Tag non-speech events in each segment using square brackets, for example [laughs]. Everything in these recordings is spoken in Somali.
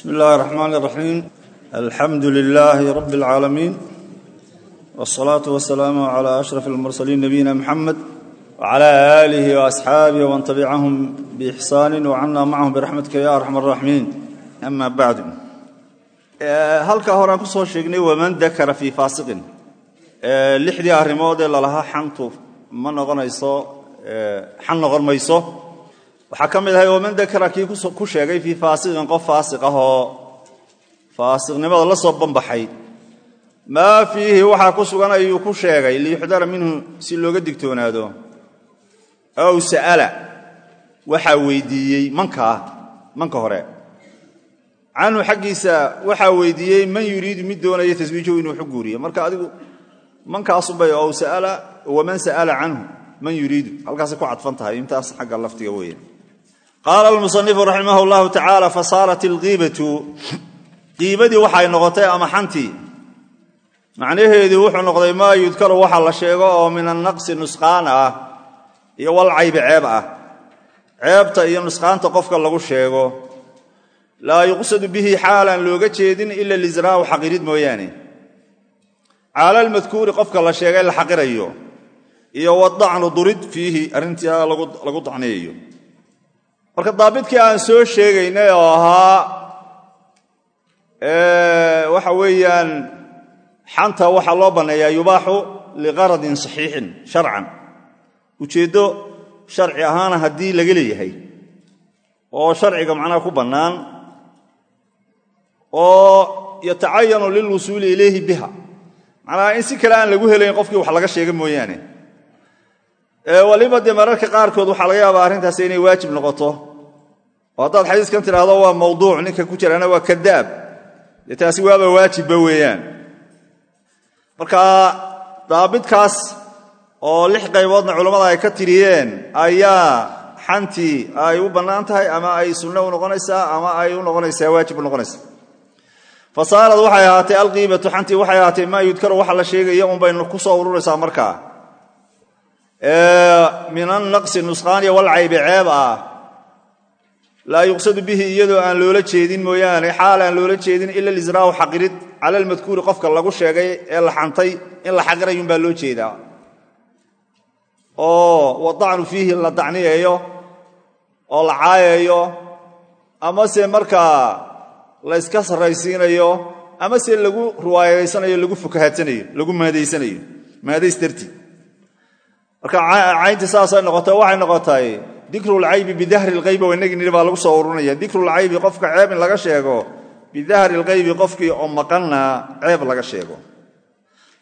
bsmi اllahi الرحmn الرaxيim alxamdu لlh rb العaalamiin والصlaaة وaسlاam عlى أشhrف الmurslيin nabiyina mxamed وعlى آlih وأصxaabih وman تبcahm bإxsaan وcana macahum biraxmatka ya arxam الراximiin ama bacdu halkaa horaan ku soo sheegnay waman dakara fii faasiqin lixdii arrimood ee lalahaa xantu ma noqonayso xan noqon mayso waxaa ka mid ahay waman dakara kii ku sheegay fii faasiqin qof faasiq ah oo faasiqnimada la soo banbaxay maa fiihi waxaa ku sugan ayuu ku sheegay liyuxdara minhu si looga digtoonaado. Ow sa'ala waxaa weydiiyey mankaa manka hore. Canhu xaggiisa waxaa weydiiyey man yuriidu mid doonaya taswiijahu inuu xu marka adigu mankaasunbay ow sa'ala waman sa'ala canhu man yuriidu. Halkaasay ku cadfan tahay intaas xagga laftiga weeye qaala almusanifu raximah llahu tacaala fasaarat ilqiibatu qiibadii waxay noqotay ama xantii macnaheedu wuxuu noqday maa yudkaru waxa la sheego oo min annaqsi nusqaan ah iyo walcaybi ceeb ah ceebta iyo nusqaanta qofka lagu sheego laa yuqsadu bihi xaalan looga jeedin ila lisraahu xaqirid mooyaane caala almadkuuri qofka la sheegay la xaqirayo iyo wadacnu durid fiihi arrintii lagu dacneeyayo marka daabidkii aan soo sheegaynay oo ahaa waxa weeyaan xanta waxaa loo banneeyaa yubaaxu liqaradin saxiixin sharcan. Ujeeddo sharci ahaana haddii laga leeyahay oo sharciga macnaha ku bannaan oo yatacayanu lilwusuuli ilayhi biha. Macnaha in si kale aan lagu helayn qofkii wax laga sheega mooyaane waliba dee mararka qaarkood waxaa laga yaabaa arrintaas inay waajib noqoto. Oo haddaad xadiiskan tidhaahdo waa mawduuc ninka ku jirana waa kadaab. Dee taasi waaba waajibba weeyaan. Marka daabidkaas oo lix qayboodna culammada ay ka tiriyeen ayaa xantii ay u bannaan tahay ama ay sunno u noqonaysaa ama ay u noqonaysaa waajib u noqonaysaa fasaarad waxay ahaatay alqiibatu xantii waxay ahaatay maa yudkaru waxa la sheegaya un baynu ku soo ururaysaa markaa min annaqsi nusqaaniya walcaybi ceeb ah. Laa yuqsadu bihi iyadoo aan loola jeedin mooyaane xaal aan loola jeedin ila lisraahu xaqirid cala almadkuuri qofka lagu sheegay ee la xantay in la xaqirayun baa loo jeedaa. Oo wadacnu fiihi la dacniyeeyo oo la caayayo amase markaa la yska sarraysiinayo amase lagu riwaayaysanayo lagu fukahadsanayo lagu maadaysanayo maadays dartii marka caynti saasay noqotay waxay noqotay dikrulcaybi bidahri lqaybi oo inagii nidhi baa lagu soo urunaya dikrulcaybi qofka ceeb laga sheego bidahri lqaybi qofkii oo maqanna ceeb laga sheego.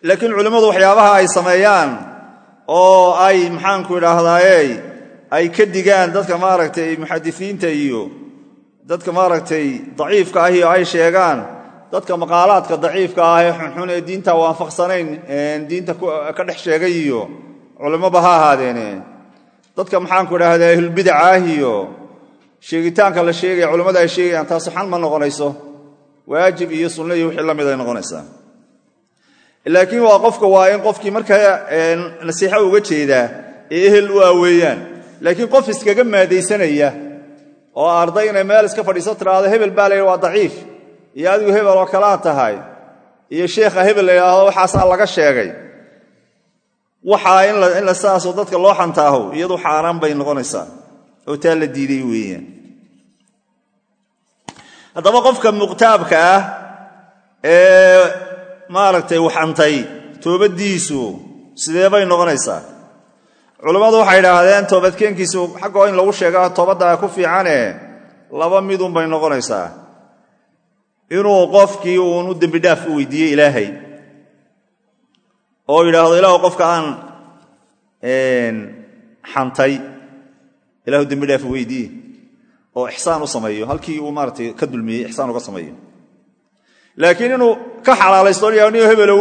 Laakiin culimmadu waxyaabaha ay sameeyaan oo ay maxaanku idhaahdaaye ay ka digaan dadka maaragtay muxadisiinta iyo dadka maaragtay daciifka ahi oo ay sheegaan dadka maqaalaadka daciifka ah ee xunxun ee diinta waafaqsanayn diinta ka dhex sheegay iyo culimmoba ha ahaadeene dadka maxaanku idhaahdaa ahlulbidaca ah iyo sheegitaanka la sheegaya culimmada ay sheegayaan taasi xan ma noqonayso. Waajib iyo sunno iyo wixii la mid ay noqonaysaa. Laakiin waa qofka waa in qofkii markaa nasiixo uga jeedaa ee ehel u aaweeyaan laakiin qof iskaga maadaysanaya oo arday inay meel iska fadhiiso tiraahdo hebel baa layidhi waa daciif. Iyo adigu hebel oo kalaa tahay. Iyo sheekha hebel la yidhaahdo waxaasaa laga sheegay waxaa in la saasoo dadka loo xantaaho iyadu xaaraan bay noqonaysaa. Oo taa la diiday weeyaan. Haddaba qofka muqtaabka ah ee maaragtay waxantay toobaddiisu sidee bay noqonaysaa? Culammadu waxay idhaahdeen toobadkeenkiisu xaggoo in lagu sheega toobadda ku fiicane laba midun bay noqonaysaa. Inuu qofkii uun u dembidhaaf u weydiiyey ilaahay oo yidhaahdo ilaahu qofka aan xantay. Ilahu dembidhaaf weydiiye oo ixsaan u sameeyo. Halkii uu maaratay ka dulmiyey ixsaan uga sameeyo. Laakiin inuu ka xalaalaysto niyo hebelo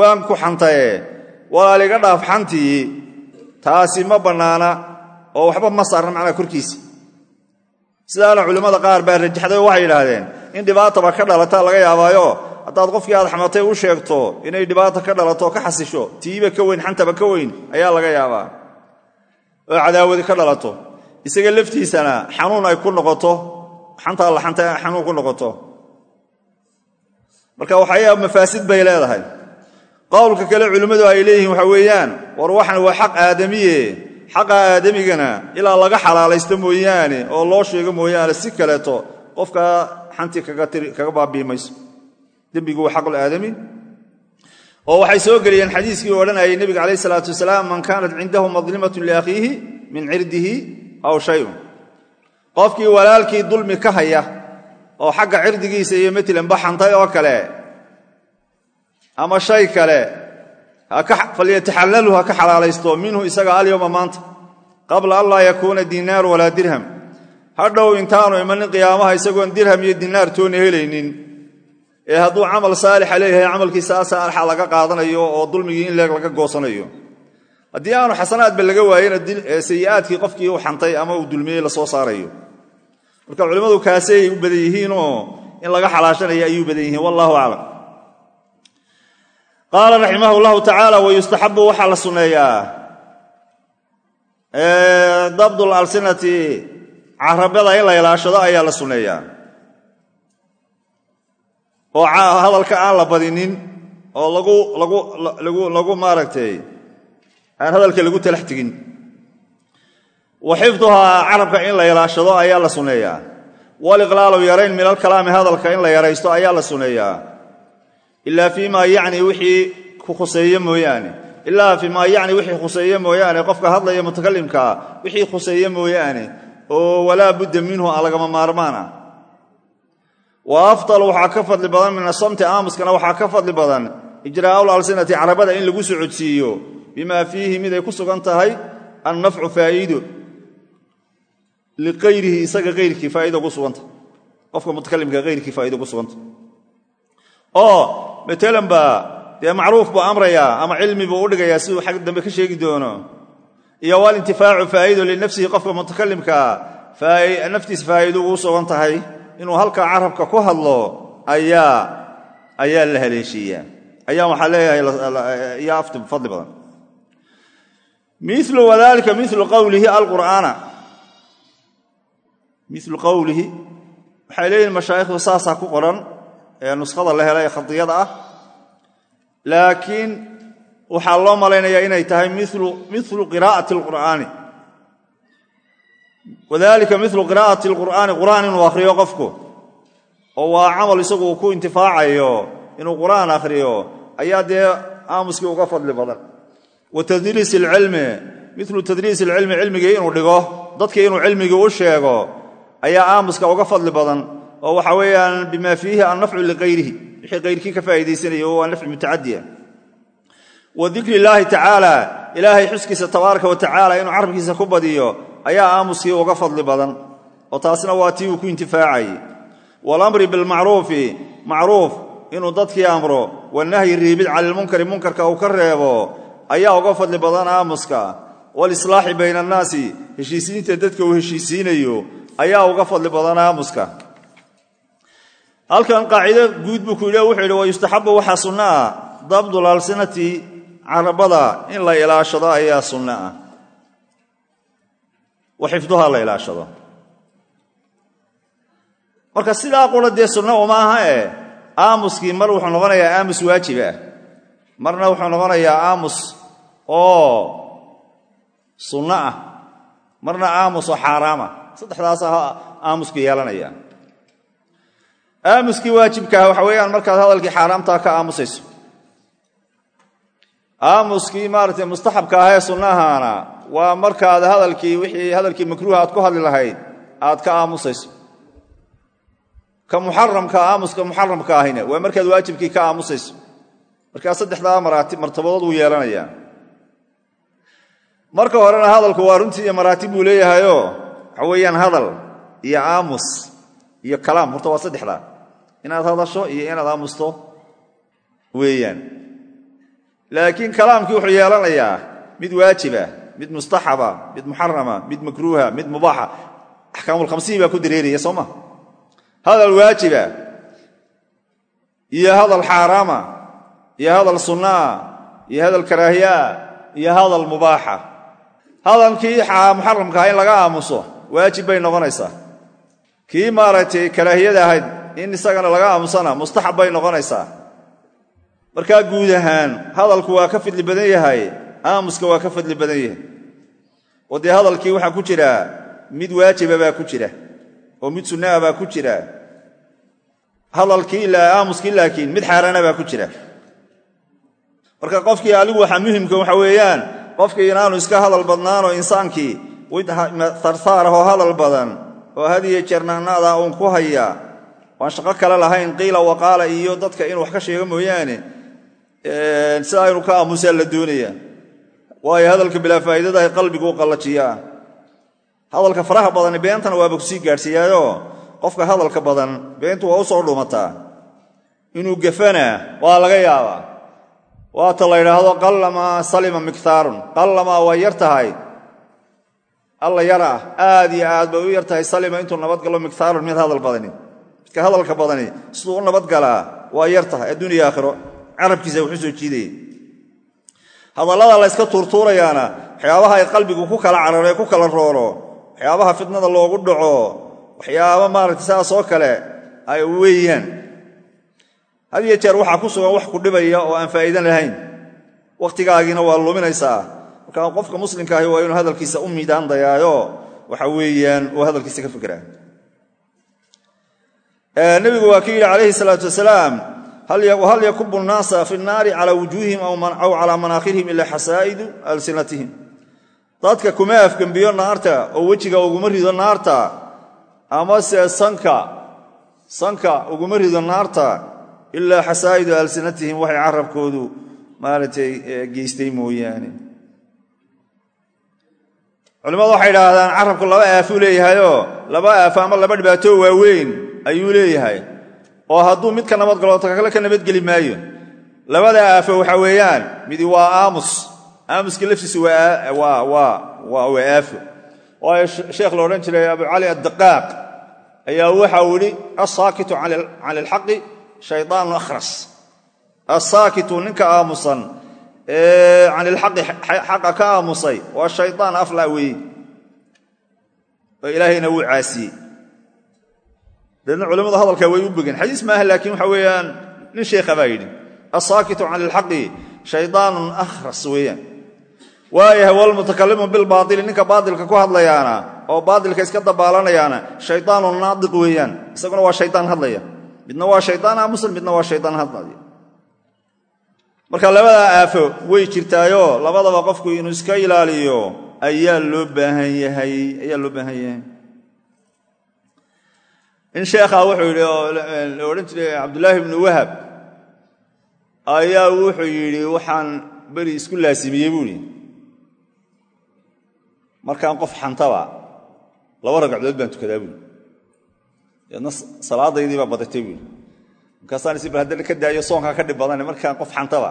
waan ku xantaye walaaliga dhaaf xantii taasi ma bannaana oo waxba ma saarna macnaa korkiisi sidaana culimmada qaar baa rajaxday oo waxay yidhaahdeen in dhibaataba ka dhalata laga yaabaayo haddaad qofkii aad xamatay u sheegto inay dhibaata ka dhalato ka xasisho tiiba ka weyn xantaba ka weyn ayaa laga yaabaa. Oo cadaawadi ka dhalato. Isaga laftiisana xanuun ay ku noqoto xantaa la xanta xanuun ku noqoto. Marka waxayaa mafaasid bay leedahay. Qowlka kale culimmadu ay leeyihiin waxa weeyaan war waxan waa xaq aadamiye xaqa aadamigana ilaa laga xalaalaysto mooyaane oo loo sheego mooyaane si kaleeto qofka xantii kaga baabii mayso dembigu waa xaqul aadami oo waxay soo geliyeen xadiiskii odhanayay nebiga calayh isalaatu wasalaam man kaanat cindahu madlimatun liakhiihi min cirdihi aw shayun. Qofkii walaalkii dulmi ka haya oo xagga cirdigiisa iyo matalan baxantay oo kale ama shay kale falyataxalalhu ha ka xalaalaysto minhu isaga alyowma maanta qabla an laa yakuuna dinaaru walaa dirham. Hadhow intaanu imanin qiyaamaha isagoon dirham iyo dinaar toona helaynin ee hadduu camal saalixa leeyahay camalkiisa saalixa laga qaadanayo oo dulmigii in leeg laga goosanayo. Haddii aanu xasanaadba laga waayena sayi'aadkii qofkii u xantay ama uu dulmiyey la soo saarayo. Marka culimmadu kaasay u badan yihiinoo in laga xalaashanaya ayuu badan yihiin wallahu aclam. Qaala raximah llahu tacaala wayustaxabu waxaa la sunneeyaa dabdul alsinati carabada in la ilaashado ayaa la sunneeyaa oo hadalka aan la badinin oo lagu maaragtay aan hadalka lagu talax tegin. Wa carabka in la ilaashado ayaa la sunneeyaa waliqlaalu yarayn min alkalaami hadalka in la yaraysto ayaa la sunneeyaa ilaa fii maa yacni wixii khuseeye mooyaane. Ilaa fii maa yacni wixii khuseeye mooyaane. Qofka hadlaya mutakalimkaa wixii khuseeye mooyaane oo walaa budda minhu a lagama maarmaan wa afdal waxaa ka fadli badan min asamti aamuskana waxaa ka fadli badan ijraa'ul alsinati carabada in lagu socodsiiyo. Bimaa fiihi mid ay ku sugan tahay annafcu faa'iido liqayrihi isaga ayrkii faa'iida ugu suganta. Qofka mutakalimka hayrkii faa'iida ugu suganta. Oo matalan baa dee macruuf buu amrayaa ama cilmi buu u dhigayaa siduu xag dambe ka sheegi doono. Iyo walintifaacu faa'iido linafsihi qofka mutakalimkaa naftiisa faa'iido sugan tahay inuu halkaa carabka ku hadlo ayaa la haleeshiiyaa. Ayaa waxaa leeyahay afti fadli badan. Milu wadalika milu qowlihi alqur'aana. Milu qowlihi waxay leeyihiin mashaayikhdu saasaa ku qoran ee nuskhada la helay khadiyada ah. Laakiin waxaa loo malaynayaa inay tahay milu qiraa'ati alqur'aani wadalika milu qiraa'ati alqur'aani qur'aan inuu akhriyo qofku oo waa camal isagu uu ku intifaacayo inuu qur'aan akhriyo ayaa dee aamuskii uga fadli badan. Wa tadriis alcilmi milu tadriis alcilmi cilmigii inuu dhigo dadkii inuu cilmigii u sheego ayaa aamuska uga fadli badan. Oo waxa weeyaan bima fiihi annafcu liqayrihi wixii qayrkii ka faa'iidaysanaya oo waa nafci mutacadiya wa dikri tacaala ilaahay xuskiisa tabaaraka wa inuu carabkiisa ku badiyo ayaa aamuskii uga fadli badan oo taasna waa tii uu ku intifaacay walamri bilmacruufi macruuf inuu dadkii amro wanahyi riibid cani lmunkari munkarka uu ka reebo ayaa uga fadli badan aamuska. Walislaaxi bayna annaasi heshiisiinta dadka uu heshiisiinayo ayaa uga fadli badan aamuska. Halkan qaacido guud buu ku yidhi wuxuu yidhi wa yustaxabu waxaa sunno ah dabdul alsinati carabada in la ilaashado ayaa sunno ah wa xifduhaa la ilaashado. Marka sidaa qura dee sunno uma aha e aamuskii mar wuxuu noqonayaa aamus waajib ah. Marna wuxuu noqonayaa aamus oo sunno ah. Marna aamus oo xaaraama saddexdaasa aamusku yeelanaya. Aamuskii waajibkaah waxa weeyaan markaad hadalkii xaaraamtaa ka aamusayso. Aamuskii maaragtay mustaxabka ahee sunnahaana waa markaad hadalkii wixii hadalkii makruuha aad ku hadli lahayd aad ka aamusayso. Ka muxaramka aamuska muxaramka ahina waa markaad waajibkii ka aamusayso. Markaa saddexdaa martabadood wuu yeelanayaa. Marka horena hadalku waa runtii iyo maraatib buu leeyahayoo waxa hadal iyo aamus iyo kalaam horta waa saddexdaa. Inaad hadasho iyo inaad aamusto weeyaan. Laakiin kalaamkii wuxuu yeelanayaa mid waajiba mid mustaxaba mid muxarama mid makruuha mid mubaaxa. Axkaamulkhamsiin baa ku dareeraya soo ma? Hadal waajiba iyo hadal xaaraama iyo hadal sunnaa iyo hadal karaahiyaa iyo hadal mubaaxa. Hadalkii muxaramkaha in laga aamuso waajib bay noqonaysaa. Kii maaragtay karaahiyada ahayd in isagana laga aamusana mustaxab bay noqonaysaa. Markaa guud ahaan hadalku waa ka fadli badan yahay aamuska waa ka fadli badan yahay. Oo dee hadalkii waxaa ku jira mid waajiba baa ku jira oo mid sunnaha baa ku jira. Hadalkii aamuskii laakiin mid xaaraana baa ku jira. Marka qofkii aligu waxaa muhimka waxa weeyaan qofkii inaanu iska hadal badnaanoo insaankii tarsaar ahoo hadal badan oo hadiyo jeernaanaada uun ku haya waan shaqo kale lahayn qiila waqaala iyo dadka inuu wax ka sheego mooyaane sidaa inuu ka aamusaa la doonaya waayo hadalka bilaa faa'iidadahay qalbigu u qallajiyaa hadalka faraha badani beentana waaba ku sii gaadhsiiyaayoo qofka hadalka badan beentu waa u soo dhumataa. Inuu gafana waa laga yaabaa. Waata la yidhaahdo qallamaa salima miktaarun qallamaa waa yar tahay. Alla yara ah aad iyo aad bay u yar tahay salima intuu nabadgalo miktaarun mid hadal badani. Midka hadalka badani siduu u nabadgalaa waa yar tahay. Adduuniya aakhiro. Carabkiisa wuxuu soo jiidaya hadallada la yska tuurtuurayaana waxyaabaha ay qalbigu ku kala cararo ku kala rooro waxyaabaha fitnada loogu dhaco waxyaaba maaragta saas oo kale ay weeyaan. Had iyo jeer waxaa ku sugan wax ku dhibaya oo aan faa'iidan lahayn. Wakhtigaagiina waa luminaysaa. Markaa qofka muslimka ahi waa inuu hadalkiisa u miidaan dayaayo waxa weeyaan uu hadalkiisa ka fikraa nebigu waa ki calayhi salaatu wasalaam hal yakubu nnaasa fi nnaari calaa wujuuhihim aw calaa manaakhirihim ilaa xasaa'idu alsinatihim. Dadka kuma afgembiyo naarta oo wejiga uguma rido naarta amase sanka sanka uguma rido naarta ilaa xasaa'idu alsinatihim waxay carabkoodu maaragtay geystay mooyaane. Culimmadu waxay idhaahdaan carabku laba aafuu leeyahayoo laba aafo ama laba dhibaato waaweyn ayuu leeyahay oo hadduu mid ka nabadgalo ta kale ka nabadgeli maayo. Labada aafo waxa weeyaan midi waa aamus. Aamuska laftiisa waa aafo waayo sheekh la odhan jiray abu cali addaqaaq ayaa waxau idhi assaakitu cani alxaqi shaydaanu akhras. Assaakitu ninka aamusan can ilxaqi xaqa ka aamusay waa shaydaan afla weeye. Oo ilaahayna wuu caasiyey deedna culimmadu hadalkaa way u begeen xadiis maaha laakiin waxa weeyaan nin sheekha baa yidhi assaakitu can ilxaqi shaydaanun akhras weeyaan. Waayahay walmutakalimu bilbaaili ninka baatilka ku hadlayaana oo baatilka iska dabaalanayaana shaydaanun naadiq weeyaan. Isaguna waa shaydaan hadlaya. Midna waa shaydaan aamusan midna waa shaydaan hadlaya. Marka labadaa aafo way jirtaayoo labadaba qofku inuu iska ilaaliyo ayaa loo baahan yahay ayaa loo baahan yahay in sheekha wuxuu yidhi oo la odhan jiray cabdullaahi ibnu wahab. Ayaa wuxuu yidhi waxaan beri isku laasimiyey buuhi markaan qof xantaba laba ragcadood baan tukadaa buui deedna salaadaydii baa badatay buui markaasaan is bal haddana ka daayo soonkaa ka dhib badane markaan qof xantaba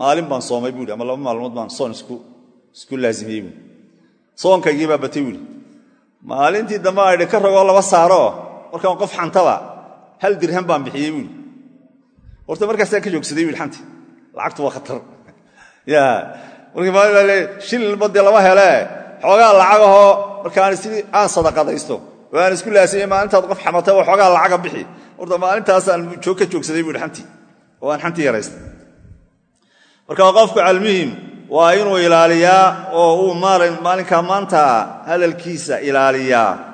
maalin baan soomay buui ama laba maalmood baan soon isku laasimiyey buui soonkaygii baa batay buui maalintii dambe aydhi ka rogoo laba saaro markaan qof xantaba hal dirham baan bixiyey buui horta markaasaan ka joogsaday buui xanti lacagtu waa khatar. [laughs] Shilinba dee lama hele xoogaa lacagahoo markaan si aan sadaqadaysto. Oo isku laasimay maalintaad qof xamatay oo xoogaa lacaga bixi. Horta maalintaasaan ka joogsaday buui antii oo aan xantii yaraystay marka qofku almuhim waa inuu ilaaliyaa oo uu maalinkaa maanta hadalkiisa ilaaliyaa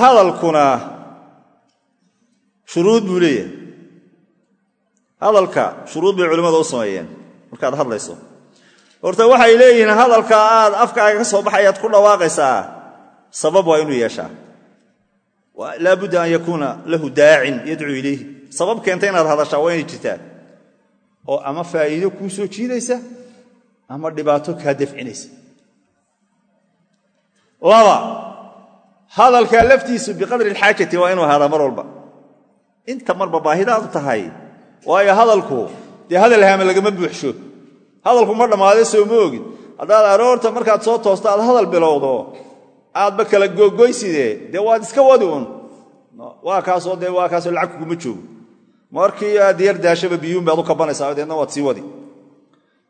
hadalkuna shuruud buu leeyahay. Hadalka shuruud bay culimmada u sameeyeen. Markaad hadlayso. Horta waxay leeyihiin hadalka aad afkaaga ka soo baxayaad ku dhawaaqaysaa. Sabab waa inuu yeeshaa. Laa budda an yakuuna lahu daacin yadcuu ilayhi. Sabab keenta inaad hadashaa waa inay jirtaa. Oo ama faa'iido kuu soo jiidaysa ama dhibaato kaa dafcinaysa hadalkaa laftiisu biqadri alxaajati waa inuu ahaadaa mar walba. Inta marba baahidaadu tahay waayo hadalku dee hadal haama lagama buuxsho hadalku ma dhammaade soo ma ogid. Haddaad aroorta markaad soo toosto aad hadal bilowdo aadba kala gogoyside dee waad iska wadi un. Waa kaasoo dee waa kaasoo lacag kuguma joogo. Markii aad yar daashaba biyuun baad u kabanaysaa deedna waad sii wadi.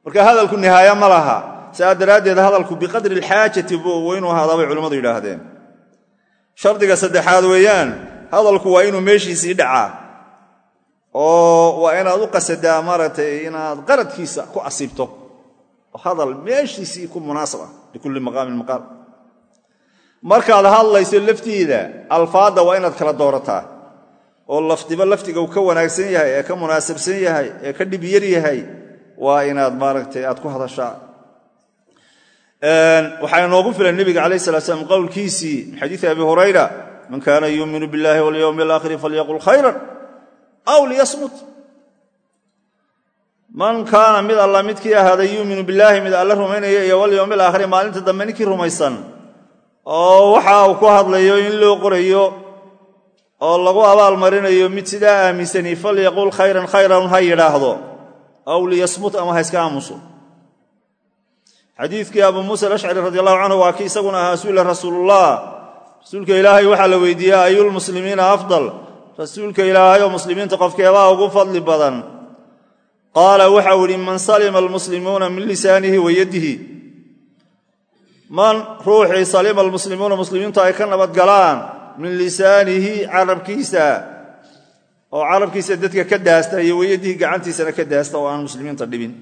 Marka hadalku nihaaye ma laha. Sidaa daraaddeed hadalku biqadri alxaajati buu inuu ahaadaa bay culimmadu yidhaahdeen shardiga saddexaad weeyaan hadalku waa inuu meeshiisii dhacaa. Oo waa inaad u qasadaa maaragtay inaad qaradkiisa ku asiibto hadal meeshiisii ku munaasab ah likulli maqaamin maqaal. Markaad hadlayso laftiida alfaadda waa inaad kala doorataa. Oo lafdiba lafdiga uu ka wanaagsan yahay ee ka munaasabsan yahay ee ka dhib yar yahay waa inaad maaragtay aad ku hadashaa waxaa inoogu filan nebiga calayh salat slam qowlkiisii min xadiidi abi hurayra man kaana yuuminu billahi walyowmi alaakhiri falyaqul khayran aw liyasmut. Man kaana mid alla midkii ahaaday yuuminu billaahi mid alla rumaynaya iyo walyowmi alaakhiri maalinta dambe ninkii rumaysan oo waxa uu ku hadlayo in loo qorayo oo lagu abaalmarinayo mid sidaa aaminsani falyaqul khayran khayran ha yidhaahdo. Aw liyasmut ama ha iska aamuso xadiidkii abu muusa alashcari radi allahu canhu waa kii isaguna ahaa su'ila rasuulullah. Rasuulka ilaahay waxaa la weydiiyey ayulmuslimiina afdal? Rasuulka ilaahay oo muslimiinta qofkeebaa ugu fadli badan. Qaala waxau idhi man salima almuslimuuna min lisaanihi wa yadihi. Man ruuxii salima almuslimuuna muslimiintu ay ka nabadgalaan min lisaanihi carabkiisa oo carabkiisa dadka ka daasta iyo wayadihi gacantiisana ka daasta oo aan muslimiinta dhibin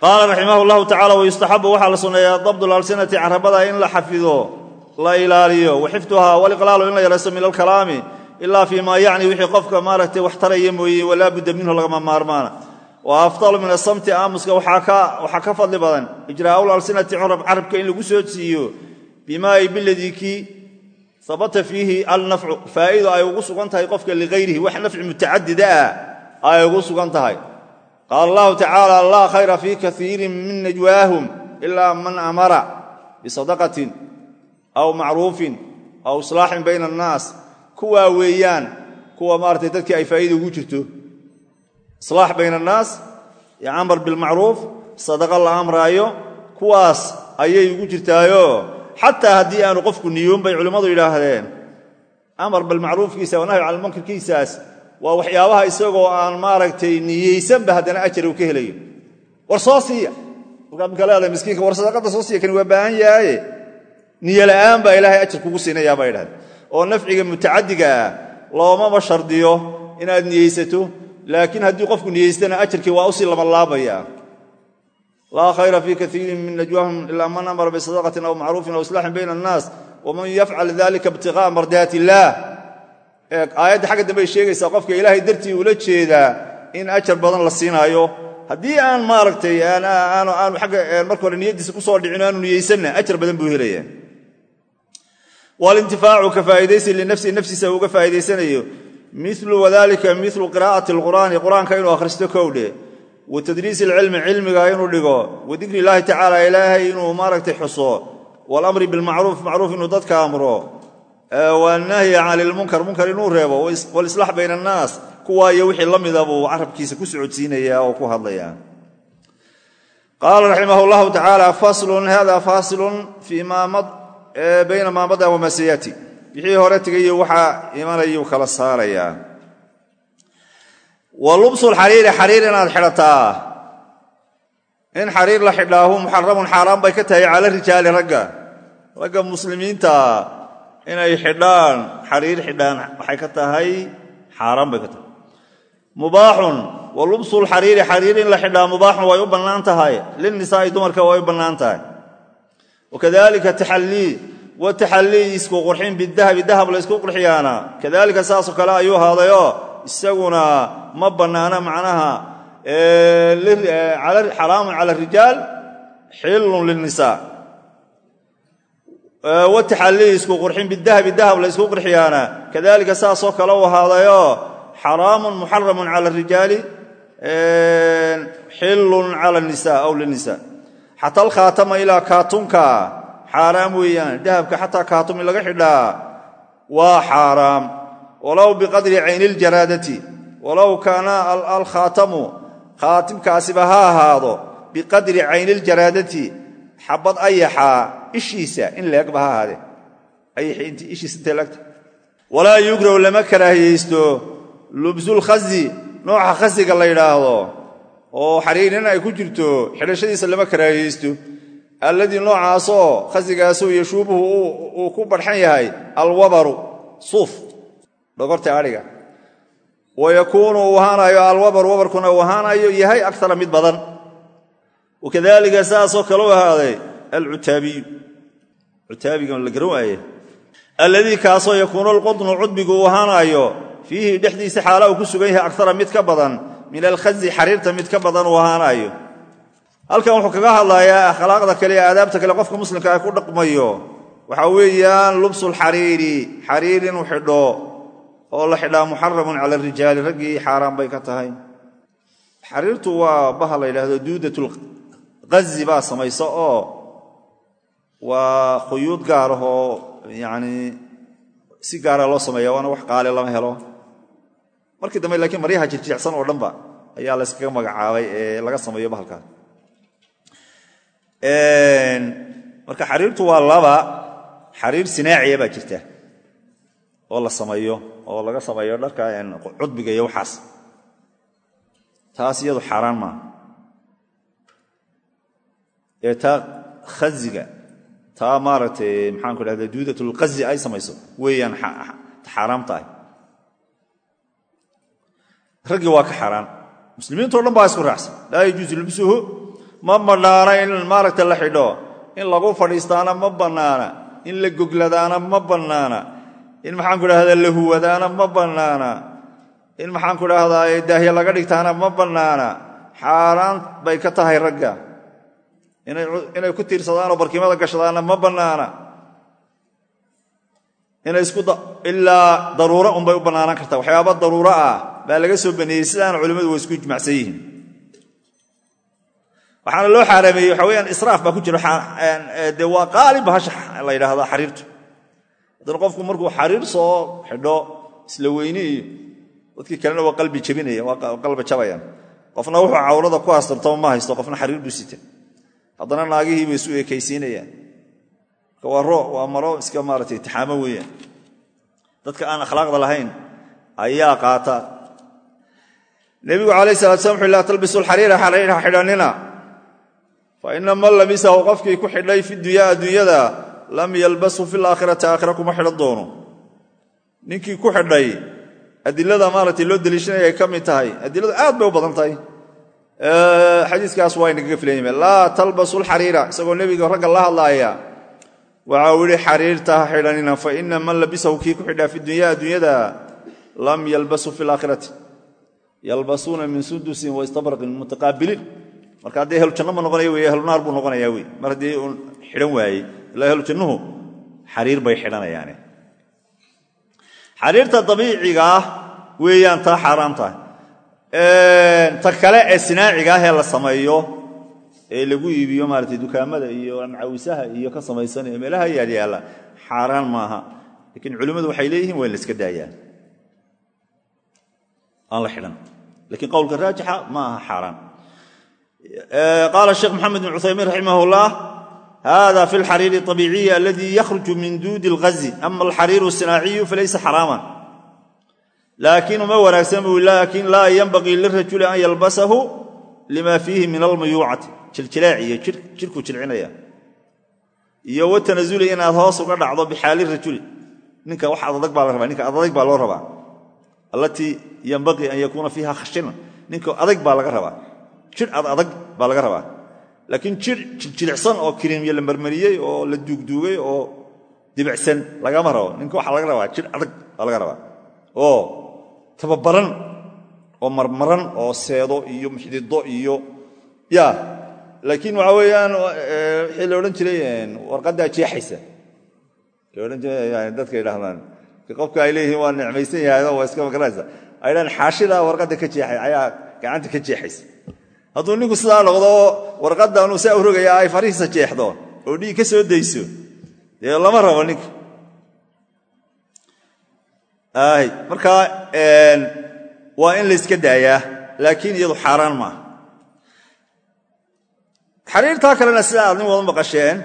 qaala raximah llahu tacala wayustaxabu waxaa la sunneeyaa dabdu lalsinati carabada in la xafido la ilaaliyo wa xifduhaa waliqlaalu in la yarayso min alkalaami ilaa fii maa yacni wixii qofka maaragtay wax taraya mooye walaa budda minhu lagama maarmaana. Wa afdalu min asamti aamuska waxaa ka fadli badan ijraa'ul alsinati carabka in lagu soo siiyo bimaa ay biladii kii sabata fiihi alnafcu faa'ido ay ugu sugan tahay qofka ligayrihi wax nafci mutacadida ah ay ugu sugan tahay qaala allahu tacaala laa khayra fii kaiirin min najwaahum ilaa man amara bisadaqatin aw macruufin aw islaaxin bayna annaas kuwaa weeyaan kuwa maaratay dadkii ay faa'iida ugu jirto islaax bayna annaas iyo amar bilmacruuf sadaqa la amraayo kuwaas ayay ugu jirtaayo xataa haddii aanu qofku niyoon bay culimmadu yidhaahdeen amar bilmacruufkiisa wanahyu cala munkarkiisaas waa waxyaabaha isagoo aan maaragtay niyeysanba haddana ajar uu ka helayo. War soo siiya. Markaa minka leedahay miskiinka war sadaqadda soo siiya kani waa baahan yahaye niyo la'aan baa ilaahay ajar kugu siinayaa baa yidhahdeen oo nafciga mutacadiga ah loomama shardiyo inaad niyeysato laakiin haddii qofku niyeystana ajarkii waa u sii labanlaabaya laa khayra fii kaiirin min najwaahum ilaa man amara bisadaqatin aw macruufin aw islaaxin bayna annaas waman yafcal dalika ibtiqaa'a mardaat illaah aayadda xagga dambe ay qofka ilaahay dartii ula jeedaa in ajar badan la siinaayo. Haddii aan maaragtay aanu agga marka hore niyaddiisa ku soo dhicin aanu niyeysanna ajar badan buu helaya walintifaacu ka faa'idaysi linafsihi nafsiisa uga faa'idaysanayo milu wadalika milu qiraa'ati alqur'aani qur'aanka inuu akhristo kowdhe wa tadriisi alcilmi cilmiga inuu dhigo. Wa dikri illaahi tacaala ilaahay inuu maaragtay xuso. Walamri bilmacruuf macruuf inuu dadka amro wanahyi can ilmunkar munkar inuu reebo walislaax bayna annaas. Kuwaa iyo wixii la mida buu carabkiisa ku socodsiinayaa oo ku hadlayaa qaala raximah llahu tacaala faslun hada fasilun fii bayna maa mada wamaa sayaati wixii hore tegayo waxaa imanayuu kala saarayaa wa lubsulxariiri xariir inaad xidhataa. In xariir la xidhaahu muxaramun xaaraan bay ka tahay cala inay xidhaan xariir xidhaan waxay ka tahay xaaraan bay ka tahay. Mubaaxun wa lubsulxariiri xariir in la xidhaa mubaaxun way u bannaan tahay. Lilnisaa'i dumarka way u bannaan tahay. Wakadalika taxallii wa isku qurxin bidahabi dahab la ysku qurxiyaana. Kadalika saasoo kale ayuu ahaadayoo isaguna ma bannaana macnaha xaraamun cala arijaal xillun lilnisaa wa taxallii isku qurxin bidahabi dahab la ysku qurxiyaana. Kadalika saasoo kale u ahaadayoo xaraamun muxaramun cala arijaali xillun cala nisa aw lilnisa xata alkhaatama ilaa kaatunka. Xaaraam weeyaan dahabka xataa kaatum in laga xidhaa waa xaaraam. Walow biqadri cayniiljaraadati walow kaana alkhaatamu khaatimkaasiba ha ahaado biqadri cayniiljaraadati xabad ayaxaa ishiisa in leegba ha ahaadee ayaishiisa intay leegta walaa yugraw lama karaahiyeysto lubsulkhasi nooca khasiga la yidhaahdo oo xariirina ay ku jirto xidhashadiisa lama karaahiyeysto alladii noocaasoo khasigaasoo yashuubuhu uu ku barxan yahay alwabaru suuf dhogorta adhiga wa yakuunu uu ahaanayo alwabaru wabarkuna uu ahaanayo yahay akara mid badan wakadaalika saasoo kale u ahaaday alcutaabiyu cutaabigan la garan waaye alladii kaasoo yakuunu alqudnu cudbigu uu ahaanayo fiihi dhexdiisa xaala uu ku sugan yahay akara mid ka badan min alkhazi xariirta mid ka badan uu ahaanayo halkan wuxuu kaga hadlayaa akhlaaqda kale ee aadaabta kale qofka muslimka ay ku dhaqmayo waxaa weeyaan lubsulxariiri xariir inuu xidho oo la xidhaa muxaramun cala arijaali raggii xaaraan bay ka tahay xariirtu waa baha la yidhaahdo duudatulqazi baa samaysa oo waa khuyuud gaar ah oo yacni si gaara loo sameeya waana wax qaali lama helo. Markii dambe laakiin maryaha jirjiricsan oo dhanba ayaa la yskaga magacaabay ee laga sameeyo bahalkaas marka xariirtu waa laba xariir sinaaciya baa jirta oo la sameeyo oo laga sameeyo dharka cudbiga iyo waxaas. Taas iyadu xaaraan maaha ee taa khaziga taa maaragtay maxaanku dhahda duudatulqazi ay samayso. Weeyaan xaaraam tahay. Raggii waa ka xaaraan muslimiintao dhan baa isku raacsan. Laa yajuusu libsuhu ma bannaana in maaragta la xidho. In lagu fadhiistaana ma bannaana. In la gogladaana ma bannaana. In maxaanku dhahdaa la huwadaana ma bannaana. In maxaanku dhahdaa daahya laga dhigtaana ma bannaana. Xaaraan bay ka tahay ragga inay ku tiirsadaanoo barkimada gashadaana ma bannaana. Inay ilaa daruuro unbay u bannaanaan kartaa. Waxyaaba daruuro ah baa laga soo baneeyey sidaana culimmadu isku ijmacsan yihiin. Waxaana loo xaaraameeyey waxa weyaan israaf baa ku jira. De waa qaali bahasha la yidhaahda xariirtu. Haddana qofku markuu xariir soo xidho isla weyni iyo dadkii kalena waa qalbi jabinaya waa qalbi jabayaan qofna wuxuu cawrada ku asturtaba ma haysto. Qofna xariir buu sita haddana naagihiiba isu ekaysiinayaan. Marka waa roo waa maro iska maarata itixaamo weeyaan. Dadka aan akhlaaqda lahayn ayaa qaata. Nebigu calayh salat slam wuxu laa talbisu alxariira xariir ha fa ina man labisahu qofkii ku xidhay fi dunyaa adduunyada lam yalbasu fi laakhirati aakhira kuma xidhan doono. Ninkii ku xidhay adilada maaragtay loo deliishanaya ay ka mid tahay. Adiladu aad bay u badan tahay xadiiskaas waa inagaga filan yime laa talbasu lxariira isagoo nebiga ragga la hadlaaya waxa uu yihi xariirta ha xidhanina fa ina man labisahu kii ku xidhaa fi dunya adduunyada lam yalbasu fi laakhirati yalbasuuna min sudusin waistabraqin mutaqaabiliin marka haddii ehlu janno ma noqonaya wey ehlu naar buu noqonaya wey mar haddii uu xidhan waayey ilaa ehlu jannuhu xariir bay xidhanayaane. Xariirta dabiiciga ah weeyaan taa xaaraan ta kale ee sinaaciga ah ee la sameeyo ee lagu iibiyo maarata dukaamada iyo macawisaha iyo ka samaysan ee meelaha yaadyaalla xaaraan maaha. Laakiin culimmadu waxay leeyihiin waa la iska daayaa. Aan la xidhan. Lakiin qowlka raajixa ma aha qaala sheekh maxamed bin cuthaymiin raximah اllah hada fi alxariiri abiiciyi aladii yakhruju min duudi اlghazi ama alxariiru sinaaciyu falaysa laakiin uma wanaagsan buu laakiin laa yanbagii lirajuli an yalbasahu lima fiihi min almuyuucati. Jiljilaac iyo jirkuu jilcinaya. Iyo watanazuli inaad hoos uga dhacdo bixaali rajuli. Ninka wax adadag baa la rabaa ninka adadag baa loo rabaa. Allatii yanbagii an yakuuna fiiha khashinan ninka adag baa laga rabaa. Jir ad adag baa laga rabaa. Laakiin jir jilicsan oo kiriimyo la marmariyey oo la duugduugay oo dibicsan lagama rabo. Ninka waxaa laga rabaa jir adag baa laga rabaa. Oo tababaran oo marmaran oo seedo iyo muxdido iyo ya laakiin waxa weeyaan wixii la odhan jiray warqaddaa jeexaysa. Dadka yidhahdaan qofka ay leeyihiin waa nicmaysan yahay waa iska magaraysa. Ay dhahaan xaashidaa warqadda ka jeexay ayaa gacanta ka jeexaysa. Hadduu ninku sidaa noqdo warqadda uu saa u rogaya ay farihiisa jeexdo oo dhiig ka soo dayso dee lama rabo ninka marka waa in la yska daayaa laakiin iyadu xaaraan maaha xariirtaa kalena sida aad nin wada maqasheen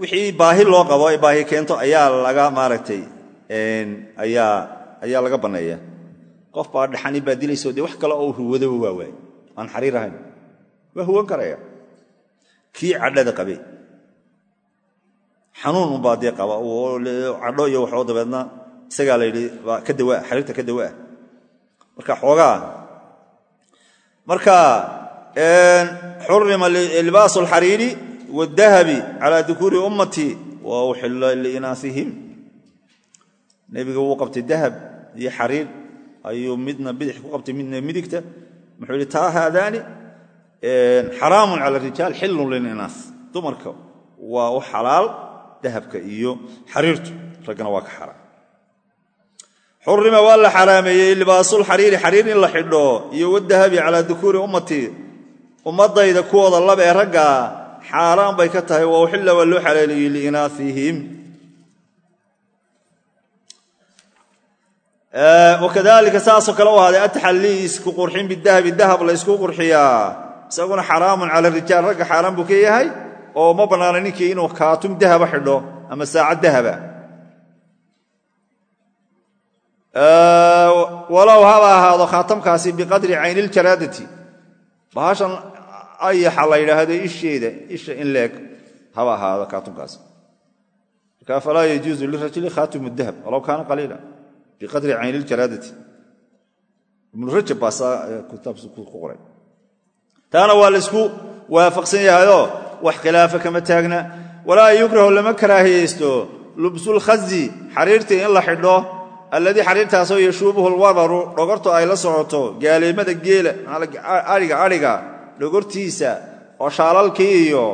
wixii baahi loo qabo ee baahi keento ayaa laga maaragtay ayaa laga banneeya qof baa dhaxani baa dilayso dee wax kale oo ruwadaba waa waay. Aan xariir ahayn. Waa huwan karaya. Kii cadhada qabay. Xanuun unbaa dee qaba cadho iyo waxoo dabeedna isagaa la yidhi ka dawaa xariirta ka dawaah marka xoogaa marka xurima libaasu alxariiri wadahabi calaa dukuuri ummatii wa uxilla liinaasihim nebiga wuu qabtay dahab iyo xariir ayuu midna bidix ku qabtay midna midigta. Muxuu yidhi taa haadaani xaraamun cala rijaal xillun lilinaas dumarka waa u xalaal dahabka iyo xariirtu raggana waa ka xaraam xurima waa la xaraameeyey libaasulxariiri xariir in la xidho iyo wadahabi calaa dukuuri ummatii ummadayda kuwooda laba ee raggaa xaaraan bay ka tahay wa uxilla waa loo xaleeliyey liinaasihim wakadalika saasoo kale u ahaaday ataxallii isku qurxin bidahabi dahab la ysku qurxiyaa. Isaguna xaraamun cala rijaal ragga xaaraan buu ka yahay oo ma bannaana ninkii inuu kaatum dahaba xidho ama saacad dahaba walow haba ahaado khaatamkaasi biqadri cayniljaraadati bahashan ayaxa la yidhaahdo isheeda isha in leeg haba ahaado kaatumkaasi marka falaa yajuuzu lirajuli khaatimu dahab walow kaana qaliila biqadri cayniljaraadati ibnu rajab baa kitaabs ku qoray taana waa laysku waafaqsan yahayoo wax khilaafa kama taagna. Walaa yukrahu lama karaahiyeysto lubsulkhazi xariirtii in la xidho alladii xariirtaasoo yashuubuhu lwadaru dhogortu ay la socoto gaaleemada geela aiga adhiga dhogortiisa oo shaalalkii iyo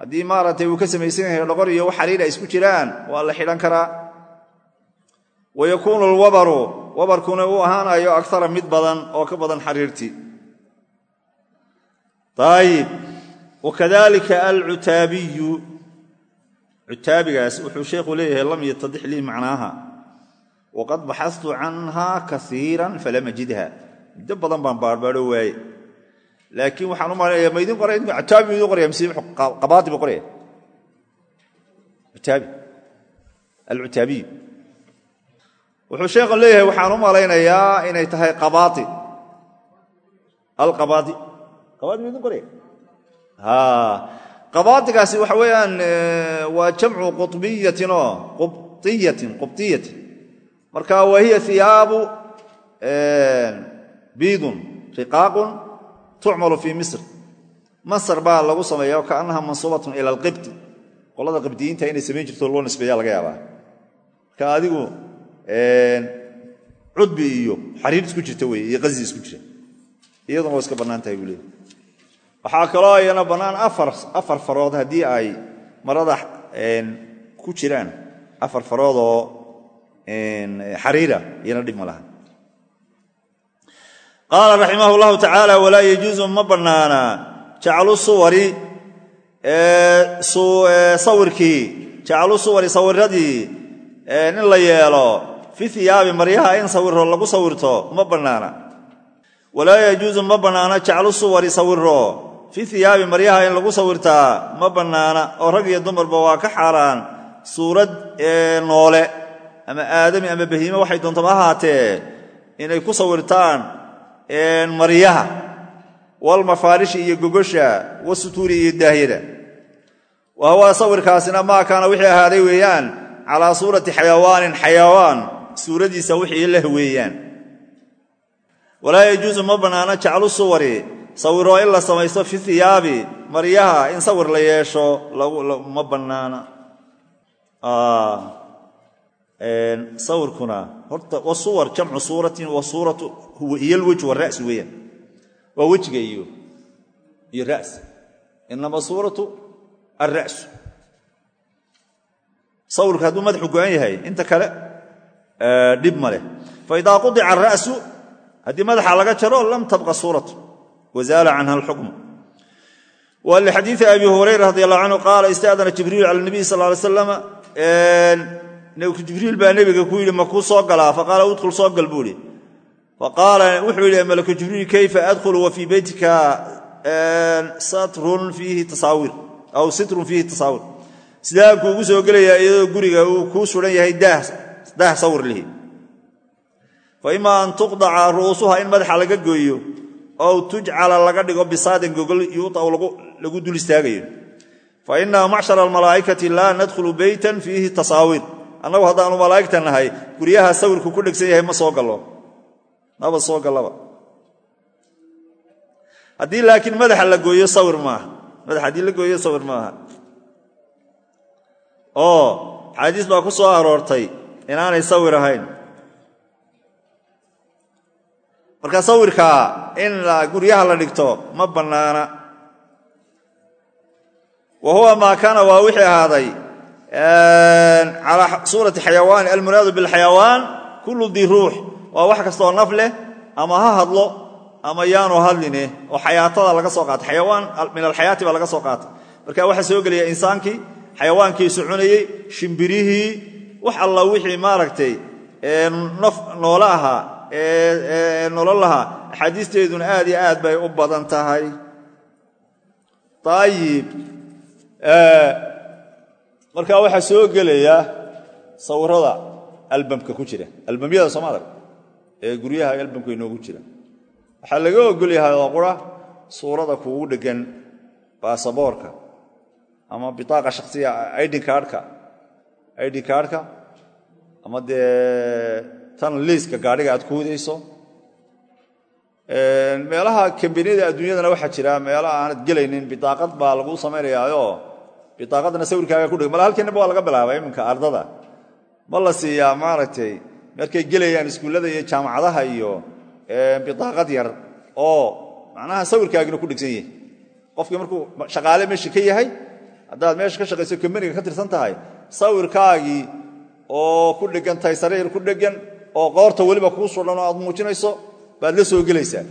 haddii maaragtay uu ka samaysan yahay dhogor iyo wax xariir ay isku jiraan waa la xidhan karaa. Wa yakuunu alwabaru wabarkuna uu ahaanayo akara mid badan oo ka badan xariirtii. Ayib wakadalika alcutaabiyu cutaabigaas wuxuu sheekhu lam yatadix macnaaha waqad baxastu canha kaiiran falam ajidha muddo badan baan baarbaaro waaye laakiin waxaan u malanaya ma idin qoray cutaabi idin qoraya mise qabaadi buu qoraya utaabi alcutaabiyu wuxuu sheekhu leeyahay waxaan u malaynayaa inay tahay qabaadi alqabaadi qabaadi ma idin qoraya qabaadigaasi waxa weeyaan waa jamcu qubiyatin oo qubtiyatin qubtiyatin marka wa hiya iyaabu biidun riqaaqun tucmalu fii misr. Masr baa lagu sameeya kaannaha mansuubatun ila alqibti qolada qibdiyiinta inay samayn jirto loo nisbeeya laga yaabaa. Marka adigu cudbi iyo xariir isku jirta wey iyo qazi isku jira. Iyaduna waa iska bannaan tahay buu leey waxaa kaloo bannaan afar farood haddii ay marada ku jiraan. Afar faroodoo xariira iyana dhib ma laha qaala raximah llahu tacaala walaa yajuusu ma bannaana. Jaclu suwari sawirkii jaclu suwari sawiradii in la yeelo fi hiyaabi maryaha in sawiro lagu sawirto ma bannaana. Walaa yajuusu ma bannaana jaclu suwari sawiro fi hiyaabi maryaha in lagu sawirtaa ma bannaana. Oo rag iyo dumarba waa ka xaaraan suurad noole ama aadami ama bahiime waxay doontaba ahaatee inay ku sawirtaan maryaha walmafaarishi iyo gogosha wasutuuri iyo daahyada wa huwa sawirkaasina maa kaana wixii ahaaday weeyaan calaa suurati xayawaanin xayawaan suuradiisa wixii leh weeyaan. Walaa yajuusu ma bannaana jaclu suwari sawiro in la samaysto fi hiyaabi maryaha in sawir la yeesho ma bannaana sawirkuna horta wasuwar jamcu suuratin wasuuratu huwa iyo lwejh wara's weeyaan. Waa wejiga iyo iyo ras inama suuratu alra'su sawirka hadduu madaxu go-an yahay inta kale dhib ma leh. Faidaa qudica ara'su haddii madaxa laga jaro lam tabqa suuratu. Wazaala canha alxukmu wa lixadiii abi hurayra radi allahu canhu qaala istaadana jibriil cala nabiy sal ly slam jibriil baa nebiga ku yidhi makuu soo galaa? Faqaala udkhul soo gal buu ihi faqaala wuxuu yidhi malaku jibriil kayfa adkhulu wa fii beytika satrun fiihi tasaawir aw sitrun fiihi tasaawir sidaa kuugu soo gelayaa iyadoo guriga uu kuu suran yahay daah sawir lihi. Fa ima an tuqdaca ru'uusuha in madaxa laga gooyo ow tujcala laga dhigo bisaadin gogol yuuطaw lagu dul istaagayo. Fa inaa macshara almalaa'ikati laa nadkhulu beytan fiihi tasaawiir annagu haddaanu malaa'igta nahay guryaha sawirku ku dhegsan yahay ma soo gallo. Maba soo gallaba. Haddii laakiin madaxa la gooyo sawir maaha. Madaxa haddii la gooyo sawir maaha. Oo xaadiis baa ku soo aroortay inaanay sawir ahayn. Marka sawirkaa in guryaha la dhigto ma bannaana. Wa huwa maa waa wixii ahaaday calaa suurati xayawaani almuraadu bilxayawaan kullu dii ruux waa wax kastaoo naf leh ama ha hadlo ama yaanu hadline oo xayaatada laga soo qaatay. Xayawaan min alxayaati baa laga soo qaatay. Marka waxaa soo gelaya insaankii xayawaankii soconayey shimbirihii wax alla wixii maaragtay naf noole ahaa nolol lahaa axaadiisteeduna aad iyo aad bay u badan tahay markaa waxaa soo gelaya sawirada albamka ku jira. Albamyada soomaalia ee guryaha albamka inoogu jira. Waxaa laga ogol yahay oo qura suurada kuugu dheggan baasaboorka ama bitaaqa shakhsiya idin kaadhka idin kaadhka ama dee tan liiska gaadhiga aad ku hudayso. Meelaha kambaniyada adduunyadana waxaa jira meelo aanad gelaynin bidaaqad baa lagu samaynayaayoo bidaaqadana sawirkaaga kudheg mala halkeenaba waa laga bilaaba iminka ardada. Ma la siiyaa maaragtay markay gelayaan iskuullada iyo jaamacadaha iyo bidaaqad yar oo macnaha sawirkaagina ku dhegsan yahay. Qofkii markuu shaqaale meesha ka yahay haddaad meesha ka shaqayso kambaniga ka tirsan tahay sawirkaagii oo ku dhegan sariir ku dhegan oo qoorta weliba kuu sudhan oo aad muujinayso baad la soo gelaysaa.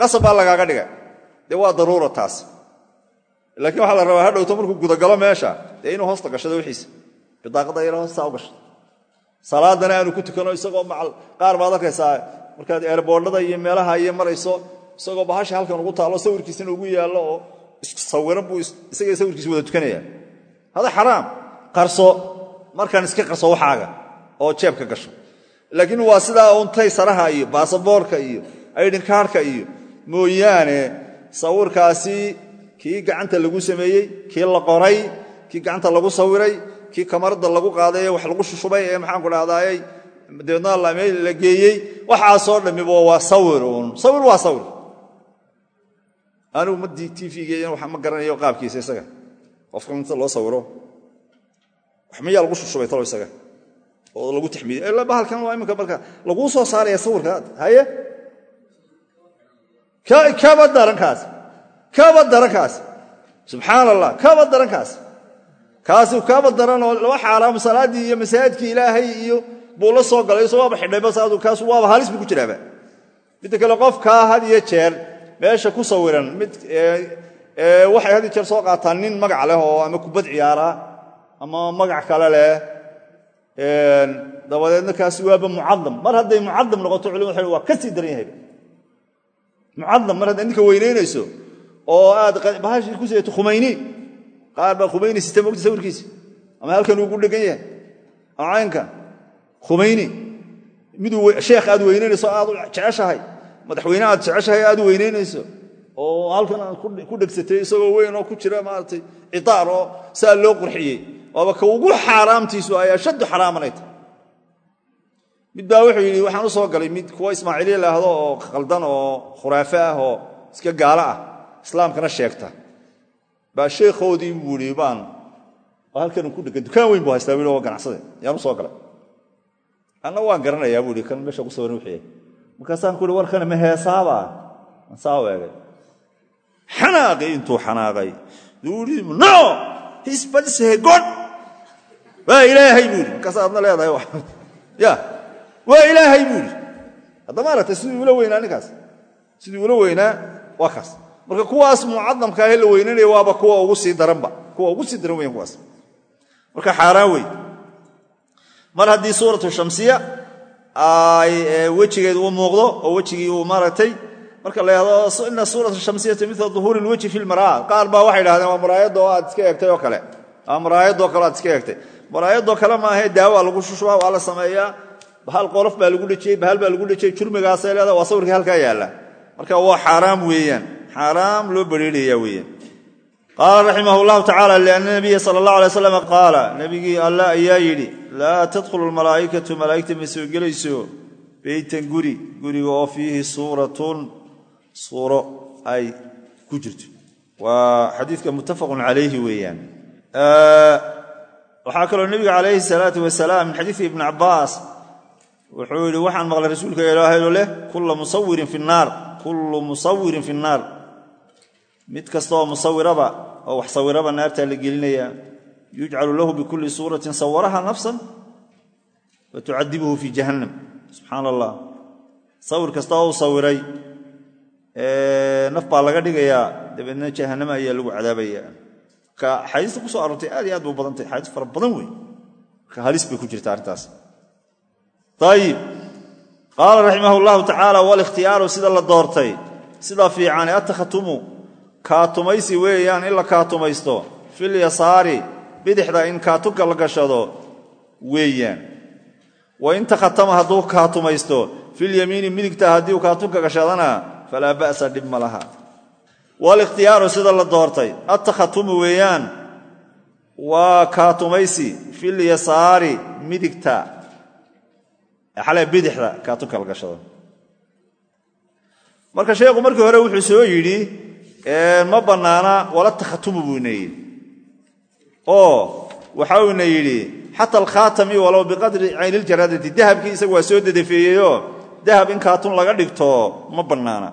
Qasab baa lagaaga dhiga dee waa daruura taas laakiin waxaa la rabaa hadhowto markuu gudagalo meesha. Dee inuu hoosta gashado wixiisa. Bidaaqada yar hoostaa u gasho. Salaadana aanu ku tukano isagoo macal. Qaar baad arkaysaa markaad eerboodhada iyo meelaha iyo marayso isagoo bahasha halkan ugu taallo sawirkiisina ugu yaallo oo sawiran buu isaga sawirkiisa wada tukanaya. Hada xaraam. Qarso. Markaan iska qarso waxaaga oo jeebka gasho. Laakiin waa sidaa untay saraha iyo baasaboorka iyo aydhinkaarhka iyo mooyaane. Sawirkaasi kii gacanta lagu sameeyey kii la qoray kii gacanta lagu sawiray kii kamarada lagu qaaday wax lagu shushubay ee maxaanku dhahdaayey dabeedna la geeyey waxaasoo dhammiba waa sawirun sawir waa sawir. Anigu madii tvga wa ma garanayo qaabkiisa isaga. Qofka inta loo sawiro wax miyaa lagu shushubay talo isaga. Oo lagu taxmiidiy ila bahalkan waa iminka marka laguu soo saaraya sawirka haye? Kaba darankaas kaba darankaas subxaan allah kaba darankaas kaasi kaba daranoo laba xaaraam salaaddii iyo masaajidkii ilaahay iyo buu soo galay so waaba xidhayba kaas waaba halis buu ku jiraaba midda kale qofkaa had iyo jeer meesha ku sawiran mid waxay had iyo jeer soo qaataan nin magac leh oo ama kubad ciyaara ama magac kale leh. Dabadeedna kaasi waaba mucadam mar hadday mucadam noqoto culimadu waa ka sii daran yahay. Mucadam mar hadday ninka weynaynayso oo aad ku sidato khumayni. Qaar baa khumayni sita mogta sawirkiisa. Ama halkan uu ku dhegan yahay. Ama caynkan khumayni. Sheekh aad weynaynayso aad jeceshahay. Madaxweyne aad jeceshahay aad u oo halkan ku dhegsatay isagoo weyn oo ku jira maaragtay cidaar oo saa loo qurxiyey. Waaba ka ugu xaaraamtiisu ay ashaddu xaraamanay mid baa wuxuu yidhi waxaan u soo galay mid kuwa ismaaciiliya laahdo oo khaldan oo khuraafe ah oo iska gaalo ah islaamkana sheegta. Baa sheekhoodii buu ii baan halkan ku dhegan dukaan weyn bu haystaa waa ganacsade yaan u soo galay anna waan garanayaa buu i kan meesha ku sawiran wixii markaasaan ku warkana ma heesaaba saa u xanaaqay intuu xanaaqay. No hisbadishe god waa ilaahay buu yidhi. Markaas aadna ya waa ilaahay buu yidhi. Haddama aragtay siduu ula weynaa ninkaas siduu ula weynaa waa kaas marka kuwaas mucadamka ahe la weynaynaya waaba kuwa ugu sii daranba. Kuwa ugu sii daran weyan kuwaas. Marka xaaraan wey mar haddii suuratu shamsiya ay wejigeedu u muuqdo oo wejigii uu maaragtay marka la yhahdo ina suurata shamsiyata mila duhuuri lwejhi fi lmaraa qaar baa waxay dhahdeen waa muraayadoo aad iska eegtay oo kale. Waa muraayadoo kale aad iska eegtay. Muraayadoo kale maahae daawa lagu shushubaa waa la sameeyaa. Bahal qolof baa lagu dhejiyey bahal baa lagu dhejiyey jurmigaasay leedaha waa sawirkii halkaa yaalla. Marka waa xaaraam weeyaan xaaraam loo bariiraya weeyaan qaala raximah llahu tacaala lianna nabiya sala allah alay slam qaala nabigii alla ayaa yidhi laa tadkhulu lmalaa'ikatu malaa'igta ma soo gelayso beytan guri guriga oo fiihi suuratun suuro ay ku jirto waa xadiidka muttafaqun calayhi weeyaan waxaa kaloo nebiga calayhi salaatu wasalaam min xadiidka ibni cabbaas wuxuu yidhi waxaan maqlay rasuulka ilaahayoo leh kulla musawirin fi nnaar kullu musawirin fi nnaar mid kasta oo musawiraba oo wax sawiraba naartaa la gelinayaa yujcalu lahu bikulli suuratin sawaraha nafsan wa tucadibuhu fii jahannam. Subxaana allah sawir kasta oo u sawiray naf baa laga dhigayaa dabeedna jahannama ayaa lagu cadaabaya. Marka axaadiista ku soo aroortay aad iyo aad bu badantay axaadiis fara badan wey marka halis bay ku jirta arrintaas. Ayib qaala raximah llahu tacaala walikhtiyaaru sida la doortay sida fiican atakhatumu kaatumaysi weeyaan in la kaatumaysto. Fil yasaari bidixda in kaatunka la gashado weeyaan. Wa in takhatama hadduu kaatumaysto filyamiini midigta haddii uu kaatunka gashadana falaa ba'sa dhib ma laha. Walikhtiyaaru sida la doortay atakhatumu weeyaan waa kaatumaysi fil yasaari midigta. Xale bidixda kaatunka la gashado marka sheekhu markii hore wuxuu soo yidhi ma bannaana wala takhatumu buuna yidhi oo waxa uuna yidhi xata alkhaatami walow biqadri cayniljaradati dahabkii isagu waa soo dedefeeyeyoo dahab in kaatun laga dhigto ma bannaana.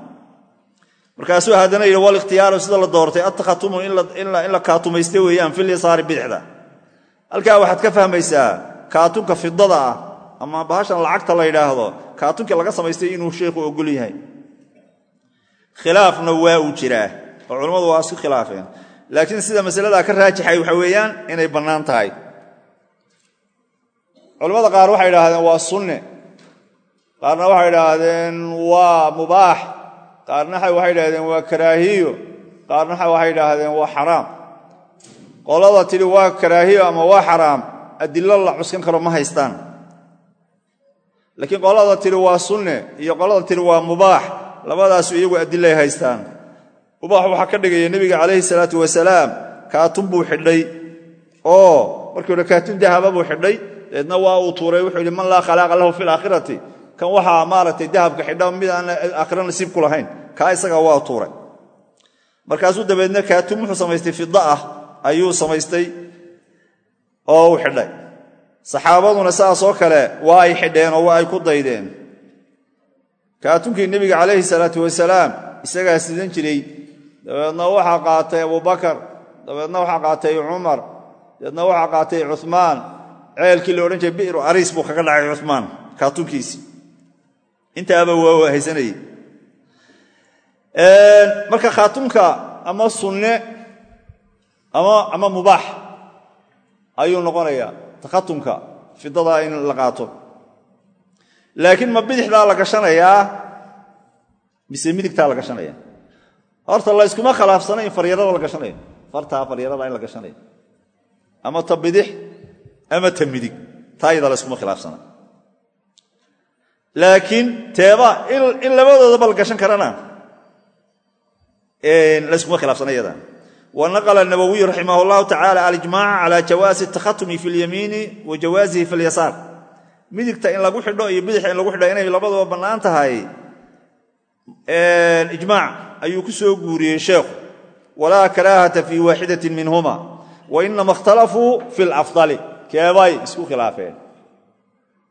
Markaasuu haddana yidhi walikhtiyaaru sida la doortay atakhatumu in la kaatumaysta weeyaan fil yasaari bidixda halkaa waxaad ka fahmaysaa kaatunka fidada ah ama bahashan lacagta la yidhaahdo kaatunkii laga samaystay inuu sheikhu ogol yahay khilaafna waa uu jiraa. Oo culammadu waa isku khilaafeen. Laakiin sida masaladaa ka raajixay waxa weeyaan inay bannaan tahay. Culamada qaar waxay idhaahdeen waa sunne. Qaarna waxay idhaahdeen waa mubaax. Qaarna waxay idhahdeen waa karaahiyo. Qaarna waxay idhaahdeen waa xaraam. Qolada tidhi waa karaahiyo ama waa xaraam adilo la cuskan karo ma haystaan. Laakiin qolada tidhi waa sunne iyo qolada tidhi waa mubaax labadaasu iyagu adilay haystaan. Mubaax waxaa ka dhigaya nebiga calayhi salaatu wasalaam kaatun buu xidhay. Oo markii hore kaatun dahaba buu xidhay. Deedna waa uu tuuray wuxuu yidhi man laa khalaaqa lahu fi laakhirati kan waxaa maaragtay dahabka xidha mid aan aakhira nasiib ku lahayn kaa isaga waa tuuray. Markaasuu dabeedna kaatun wuxuu samaystay fida ah ayuu samaystay oo xidhay. Saxaabaduna saasoo kale waa ay xidheen oo waa ay ku daydeen kaatunkii nebiga calayhi salaatu wasalaam isagaa sidan jiray. Dabeedna waxaa qaatay abubakar dabeedna waxaa qaatay cumar dabeedna waxaa qaatay cumaan ceelkii la odhan jiray bi'ru ariis buu kaga dhacay cumaan kaatunkiisi intaaba waa haysanayey marka khaatunka ama sunne ama mubaax ayuu noqonayaa takhatumka fidadaa in la qaato laakiin ma bidixdaa la gashanayaa? Mise midigtaa la gashanaya horta la yskuma khilaafsana in faryarada la gashanayo fartaa faryarada in la gashanayo ama ta bidix ama ta midig. Taayada la yskuma khilaafsana. Laakiin teeba in labadoodaba la gashan karana? La yskuma khilaafsana iyada. Wanaqla nawowiyu raximah llahu tacala alijmaca cala jawaasi takhatumi fi lyamiini wa jawaasihi fi midigta in lagu xidho iyo bidixa in lagu xidho inay labadaba bannaan tahay ijmaac ayuu ku soo guuriyey sheekhu. Walaa karaahata fi waaxidatin minhuma wa inama ikhtalafuu fi lafdali keebay isku khilaafeen.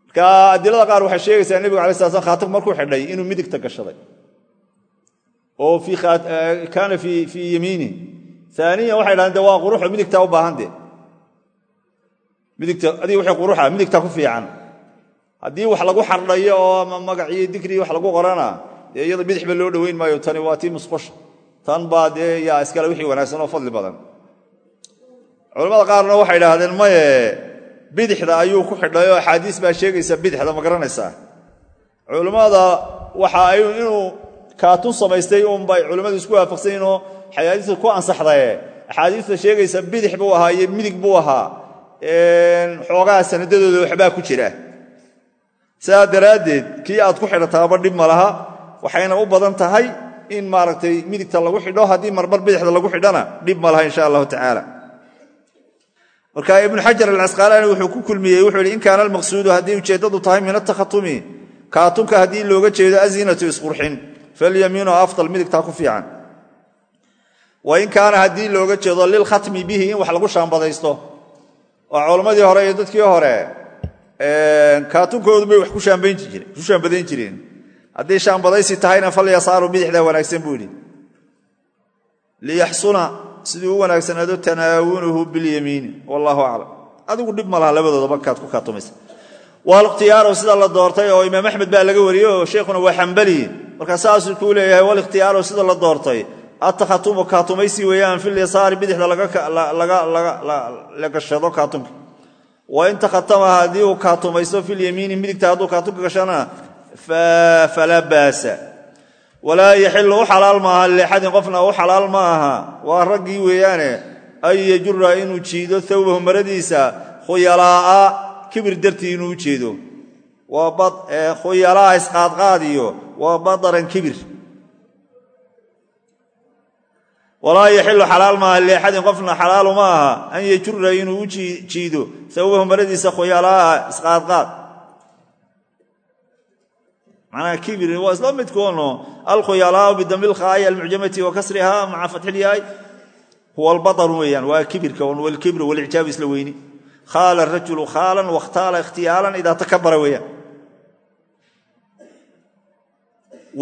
Marka adilada qaar waxay sheegaysaa nebigu alai sla slam markuu xidhay inuu midigta gashaday. Oo kaana fii yamiini. Aaniyan waxay dhahdeen de waa quruxo midigtaa u baahan de midigta adig waxay quruxa midigtaa ku fiican haddii wax lagu xardhayo oo ama magaciyo digrii wax lagu qorana dee iyada bidixba loo dhoweyn maayo tani waa tii musqusha tan baa dee yaa iskale wixii wanaagsan oo fadli badan. Culamada qaarna waxay idhaahdeen maye bidixda ayuu ku xidhay oo baa sheegaysa bidixda ma garanaysaa culammada waxa ay inuu kaatun samaystay unbay culimmadu isku waafaqsanyiin oo xadiista ku ansaxdaye. Axaadiista sheegaysa bidix buu ahaa iyo midig buu ahaa. Xoogaha sanadadooda waxbaa ku jira sidaa daraaddeed kii aad ku xidhataaba dhib ma laha. Waxayna u badan tahay in maaragtay midigta lagu xidho haddii marmar bidixda lagu xidhona dhib ma laha insha allahu tacaala. Marka ibnu xajar alcasqalaani wuxuu ku kulmiyey wuxuu in kaana almaqsuudu haddii ujeeddadu tahay min atakhatumi kaatunka haddii looga jeedo azinatu isqurxin falyamiinu afdal midigtaa ku fiican. Wa in kaana haddii looga jeedo lilkhatmi bihi wax lagu shaambadaysto oo culammadii hore iyo dadkii hore kaatunkoodu bay wax ku shaambadayn jireen. Haddii shaambadaysi tahayna falyasaaru bidixdaa wanaagsan buu yidhi. Liyaxsuna siduu u wanaagsanaado tanaawunuhu bilyamiini wallaahu aclam. Adigu dhib ma labadoodaba kaad ku kaatumaysa walihtiyaaru sida la doortay oo imaam axmed baa laga wariyey oo sheekhuna waa xambali. Markaa saasuu kuu leeyahay walihtiyaaru sida la doortay. Atakhatumu kaatumaysi weeyaan filyasaari bidixda la gashado kaatunka wain takhatama haddii uu kaatumaysto filyamiini midigta hadduu kaatunka gashana falaa baasa. Walaa yaxilu u xalaal maaha liaxadin qofna u xalaal ma aha waa raggii weeyaane an yajura inuu jiido thawbahu maradiisa khuyalaa'a kibir dartii inuu u jeedo. Khuyalaa isqaadqaadiyo waa badaran kibir walaa yaxilu xalaal maaha liaxadin qofna xalaalu ma aha an yajura inuu u jiido thawbahu maradiisa khuyalaa'a isqaadqaad. Manaa kibir waa isla midkoono alkhuyalaau bidami lkhaa'i almucjamati wa kasriha maca fatxilyaay huwa albadaru weeyaan waa kibirka walkibru walicjaabu isla weyni. Khaala rajulu khaalan wakhtaala ikhtiyaalan idaa takabara weeyaan.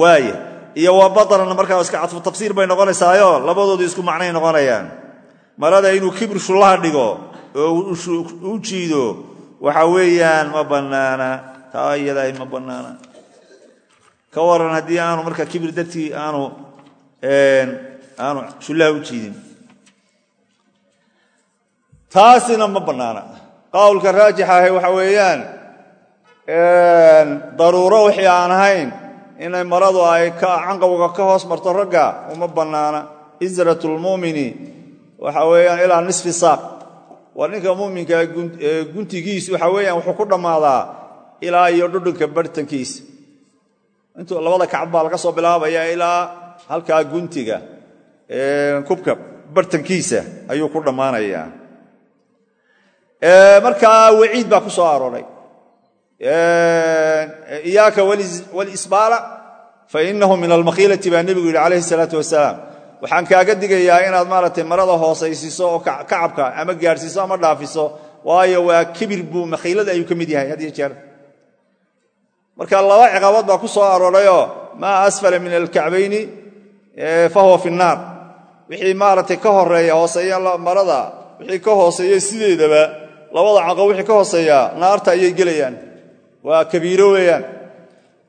Waaya iyo waa badaran markaa iska cadfu tafsiir bay noqonaysaayo labadoodu isku macnay noqonayaan. Marada inuu kibir shullaha dhigo oo u jiido waxa weeyaan ma bannaana taa iyadaah ma bannaana. Ka waran haddii aanu marka kibir dartii aanu aanu shullaha u jiidin. Taasina ma bannaana. Qowlka raajix ahi waxa weeyaan daruuro wixii aan ahayn inay maradu ay canqawga ka hoos marto ragga uma bannaana. Isratulmumini waxa weeyaan ilaa nisfi saaq. Waa ninka muminka guntigiis waxa weeyaan wuxuu ku dhammaadaa ilaa iyo dhudhunka bartankiisa. Intuu labada kacab baa laga soo bilaabaya ilaa halkaa guntiga kubka bartankiisa ayuu ku dhammaanayaa. Markaa waciid baa ku soo arooray iyaaka walisbaala fainahu min almakhiilati baa nebigu yidhi calayhi salaatu wasalaam. Waxaan kaaga digayaa inaad maaragtay marada hoosaysiiso oo kacabka ama gaadhsiiso ama dhaafiso waayo waa kibir buu makhiilada ayuu ka mid yahay had iyo jeer. Marka laba ciqaabood baa ku soo aroorayoo maa asfala min alkacbayni fahuwa fi nnaar. Wixii maaragtay ka horreeya hooseeya marada wixii ka hooseeya sideedaba labada caqo wixii ka hooseeya naarta ayay gelayaan waa kabiiro weeyaan.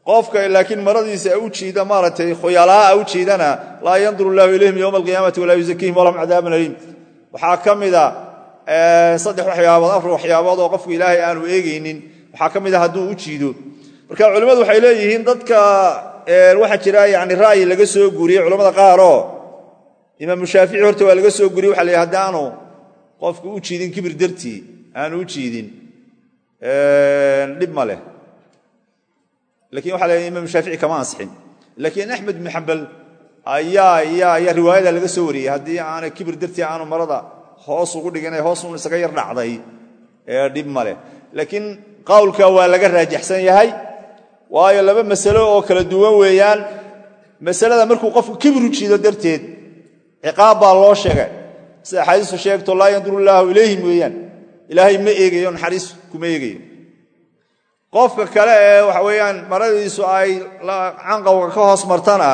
Qofka laakiin maradiisa u jiida maaragtay khuyalaa u jiidana laa yanduru llaahu ilayhim yowma alqiyaamati walaa yuzakiihim walahum cadaabun aliim. Waxaa ka mida saddex waxyaabood afar waxyaabood oo qofku ilaahay aanu eegaynin. Waxaa ka mid a hadduu u jiido. Marka culimmadu waxay leeyihiin dadka waxaa jira yani ra'yi laga soo guuriyey culamada qaaroo imaamu shaafici horta waa laga soo guuriyey waxa la yidhi haddaanu u jiidin kibir dartii aanu u jiidin dhib ma leh. Lakin waxa la imam shaafici kama ansixin laakiin axmed ibn xambal ayaa riwaayada laga soo wariyey. Haddii aanay kibir dartii aanu marada hoos ugu dhigin hoos un isaga yar dhacday dhib ma leh. Laakiin qowlka waa laga raajaxsan yahay waayo laba masalo oo kala duwan weeyaan. Masalada markuu qofku kibir u jiido darteed ciqaab baa loo sheegay. Sida axaadiistu sheegto laa yanduru llaahu ilayhim weeyaan ilaahay ma eegayo naxariis kuma eegayo qofka kale ee weeyaan maradiisu ay canqawga ka hoos martana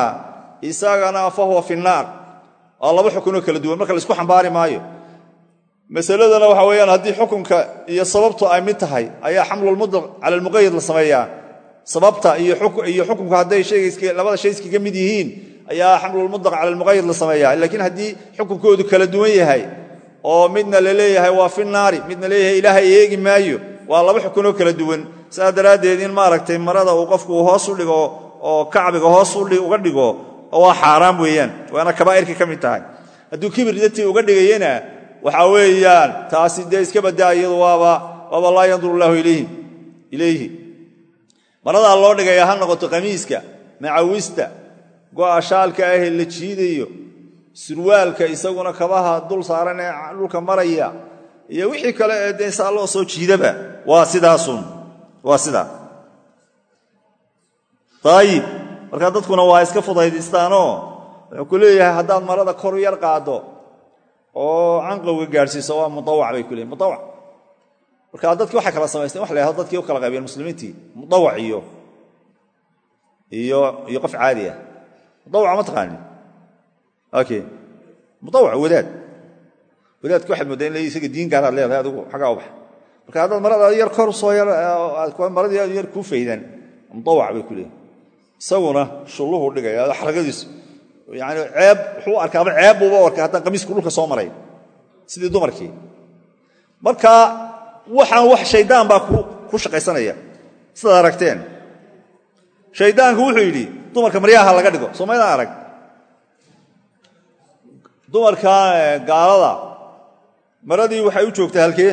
isagana fa huwa fi naar waa laba xukunoo kala duwan marka la isku xambaari maayo. Masaladana waxa weyaan haddii xukunka iyo sababtu ay mid tahay ayaa xamlulmudlaq cala almuqayad la sameeyaa. Sababta iyo xukunka hadday labada shay iskaga mid yihiin ayaa xamlulmudlaq cala almuqayad la sameeyaa. Laakiin haddii xukunkoodu kala duwan yahay oo midna la leeyahay waa fi naari midna leeyahay ilaahay eegi maayo waa laba xukunoo kala duwan. Saas daraaddeed in maaragtay marada uu qofku hoos u dhigo oo kacbiga hoos uga dhigo waa xaaraam weeyaan. Waana kabaa'irka ka mid tahay. Hadduu kibir dartii uga dhigayena waxa weeyaan taasi dee iska badaa iyadu waaba laa yanduru llaahu ilayhi. Maradaa loo dhigaya ha noqoto qamiiska macawista go'a shaalka ahee la jiidayo surwaalka isaguna kabaha dul saaran ee dhulka maraya iyo wixii kale ee dee loo soo jiidaba waa sidaasun waa sidaa ayib markaa dadkuna waa iska fudaydistaanoo wuxuu ku leeyahay haddaad marada kor yar qaaddo oo canqowga gaadhsiiso waa mudawac bay ku leeyihiin mudawac markaa dadkii waxay kala samaysteen wax la dadkii u kala qaybiyeen muslimiintii mudawac iyo iyo qof caadi ah. Ma taqaanin okay mudawac wadaad. Wadaadki waxaad mooddaa in isaga diin gaaraad leedahay adigu xaggaa u baxa marka haddaad maradaad yar kor soo yar maradii aad yar kuu faydan mudawac bay ku leeyihiin isaguna shulluhu dhigaya xaragadiisu yani ceeb wuxuu arkaaba ceeb buuba arkay haddaan qamiisku dhulka soo maray sidii dumarkii. Marka waxaan wax shaydaan baa ku shaqaysanaya. Sidaad aragteen. Shaydaanku wuxuu yidhi dumarka maryaha laga dhigo. Soo maydaan arag dumarka gaalada. Maradii waxay u joogtay halkee?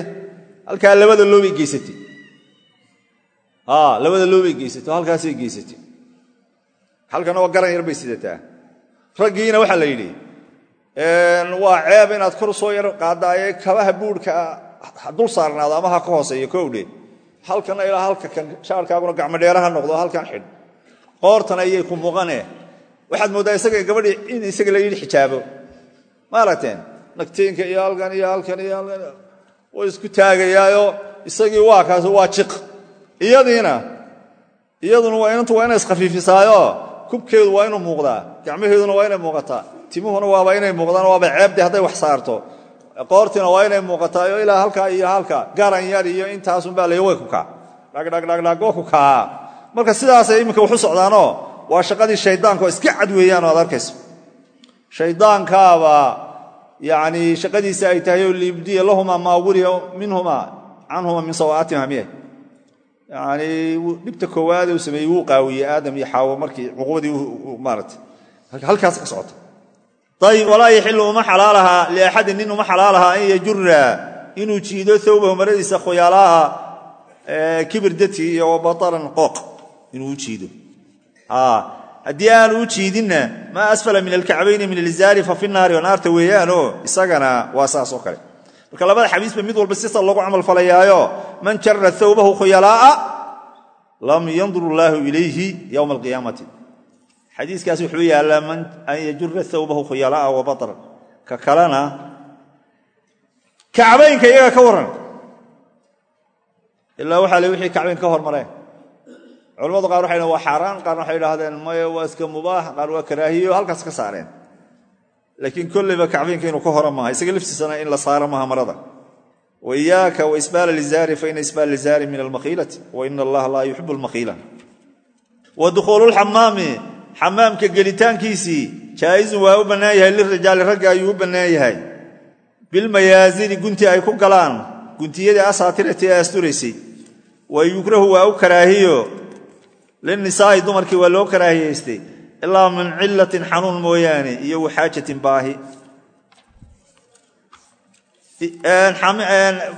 Halkaa labada loobay geysatay. Labada loobay geysatay oo halkaasay geysatay. Halkana waa garan yar bay sidataa raggiina waxaa la yidhi waa ceeb inaad kor soo yar qaadaaye kabaha buurhka dul saarnaado ama ha ka hooseeyo kowdhe halkana ilaa halka kan shaarkaaguna gacmadheeraha noqdo halkan xidh. Qoortana ayay ku muuqane waxaad mooddaa isaga gabadhii in isaga la yidhi xijaabo ma aragteen nagteenka iyo halkan iyo halkan iyo halkan way isku taagayaayo isagii waa kaas waa jiq. Iyadiina iyaduna waa inantu waa inay iskhafiifisaayo kubkeedu waa inuu muuqdaa gacmaheeduna waa inay muuqataa timuhuna waaba inay muuqdaan waaba ceebde hadday wax saarto. Qoortiina waa inay muuqataayo ilaa halkaa iyo halka garan yar iyo intaasunbaa la way ku kaa. Dhagdhagdhagdhag waa ku kaa. Marka sidaasay iminka waxu socdaanoo waa shaqadii shaydaanka oo iska cad weeyaan oo ad arkayso shaydaankaaba yani shaqadiisa ay tahay oo liibdiya lahuma maa wuriya minhuma canhuma min sawaatima miye. Yani dhibta koowaade uu sameeyey wuu qaawiyey aadam iyo xaawo markii cuqubadii maarata halkaas ka socota. Ayib walaa yaxilu uma xalaalaha liaxadin nin uma xalaalaha an yajura inuu jiido thawbahu maradiisa khuyaalaaha kibir dadkii iyo wabataran qooq inuu u jiido haddii aanu u jiidinna maa asfala min alkacbayni min alizaari fa fi naari naarta weeyaanoo isagana waa saas oo kale. Marka labada xadiisba mid walba sisa loogu camal falayaayo man jara thawbahu khuyalaa'a lam yandur allaahu ilayhi yowma alqiyaamati. Xadiiskaas wuxuu yaallaa an yajura thawbahu khuyalaa'a wa batran ka kalena kacbaynka iyaga ka warran. Ilaa waxaa le wixii kacbayn ka hormareen culamadu qaar waxay waa xaaraan. Qaarna waxay idhaahdeen maya waa iska mubaax. Qaar waa karaahiyo. Halkaas ka saareen. Laakiin kolleyba kacbaynka inuu ka hora maaha isaga laftiisana in la saaro maaha marada. Wa iyaaka lizaari fa isbaala lizaari min almakhiilati wa allaha laa yuxibu almakhiila. Wa dukhuululxamaami xamaamka gelitaankiisii jaa'izun waa u bannaan yahay lirijaali ragga ayuu u bannaan yahay. Bilmayaasini gunti ay ku galaan guntiyadii asaatirati ee asturaysay wa yukrahu waa u karaahiyo linisaa'i dumarkii waa loo karaahiyaystay ilaa min cilatin xanuun mooyaane iyo waxaajatin baahi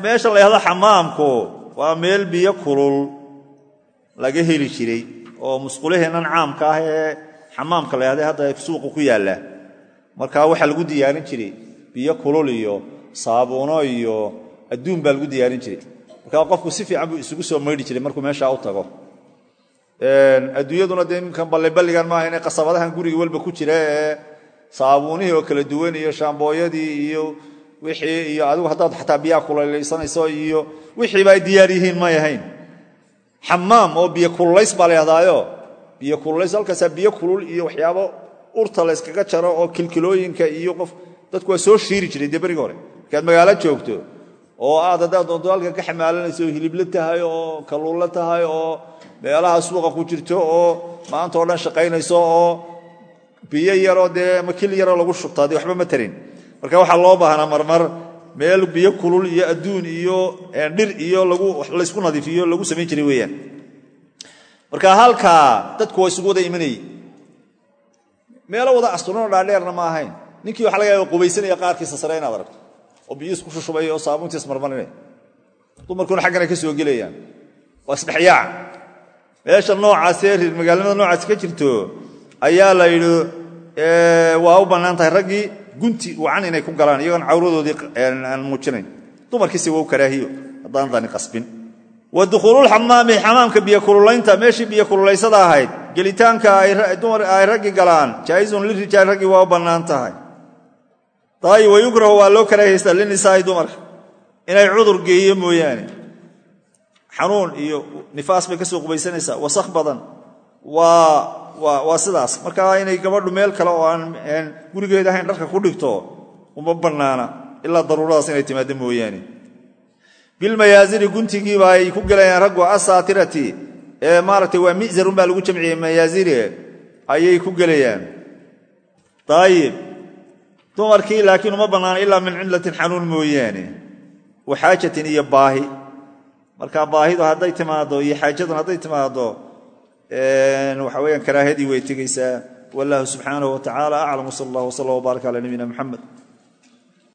meesha la xamaamku waa meel biyo kulul laga heli jiray oo musqulaheennan caamka ah ee xamaamka la yhahda hadda suuqa ku yaalla markaa waxaa lagu diyaarin jiray biyo kulul iyo saabuuno iyo adduun baa lagu diyaarin jiray markaa qofku si fiican buu isugu soo maydhi jiray markuu meeshaa u tago adduunyaduna dee imkan balliballigan maaha inay qasabadahan guriga walba ku jira ee saabuunihii oo kala duwan iyo shaambooyadii iyo wixii iyo adigu haddaad xataa biyaha kulaylaysanayso iyo wixiiba ay diyaar yihiin may ahayn. Xamaam oo biyo kululays baa la yhahdaayo biyo kululays halkaasaa kulul iyo waxyaabo urta layskaga jaro oo kilkilooyinka iyo qof dadku waa soo shiiri jiray dee beriga hore. Magaalo joogto oo aad haddaad doonto halkan ka xamaalanayso oo hilibla tahay oo kalluunla tahay oo meelaha suuqa ku jirto oo maanta oo dhan shaqaynayso oo biyo yaroo dee makil yaroo lagu shubtaa dee waxba ma tarin marka waxaa loo baahnaa marmar meel biyo kulul iyo adduun iyo dhir iyo laysku nadiifiyo lagu samayn jiray weeyaan. Marka halkaa dadku waa isugu wada imanayey meelo wada asturano dhaadheerna ma ahayn. Ninkii waxa laga yaaba qubaysanaya qaarkiisa sare inaad aragto oo biyo isku shushubaya oo saabuuntiis marmarinaya dumarkuna xaggana ka soo gelayaan. Waa isdhexyaaca meesha noocaasee reer magaalnimada noocaas ka jirto ayaa la yidhi waa u bannaan tahay raggii gunti wacan inay ku galaan iyagoon cawradoodii aan muujinayn. Dumarkiise waa u karaahiyo haddaan dani qasbin. Wa dukhuuluulxamaami xamaamka biyo kululaynta meeshii biyo kululaysada ahayd gelitaanka ay raggi galaan jaa'izun lirijaal raggii waa u bannaan tahay. Daay wa yukrahu waa loo karaahaystaa linisaa'i dumarka inay cudur geeyo mooyaane xanuun iyo nifaas bay ka soo qubaysanaysaa. Wasakh badan. Waa sidaas. Markaa inay gabadhu meel kale oo aan gurigeeda ahayn dharka ku dhigto uma bannaana ilaa daruuradaas inay timaado mooyaane. Bilmayaasiri guntigiiba ay ku gelayaan raggu asaatirati ee maaragtay waa mizarun baa lagu jamciyey mayaasire ayay ku gelayaan ayib dumarkii laakiin uma bannaana ilaa min cillatin xanuun mooyaane wa xaajatin iyo baahi marka baahidu hadday timaado iyo xaajadun hadday timaado waxa weyaan karaahadii way tegaysaa. Wallahu subxaanahu wa tacaala aclam wsal allah wsala wbaarak cala nabiyina muxamed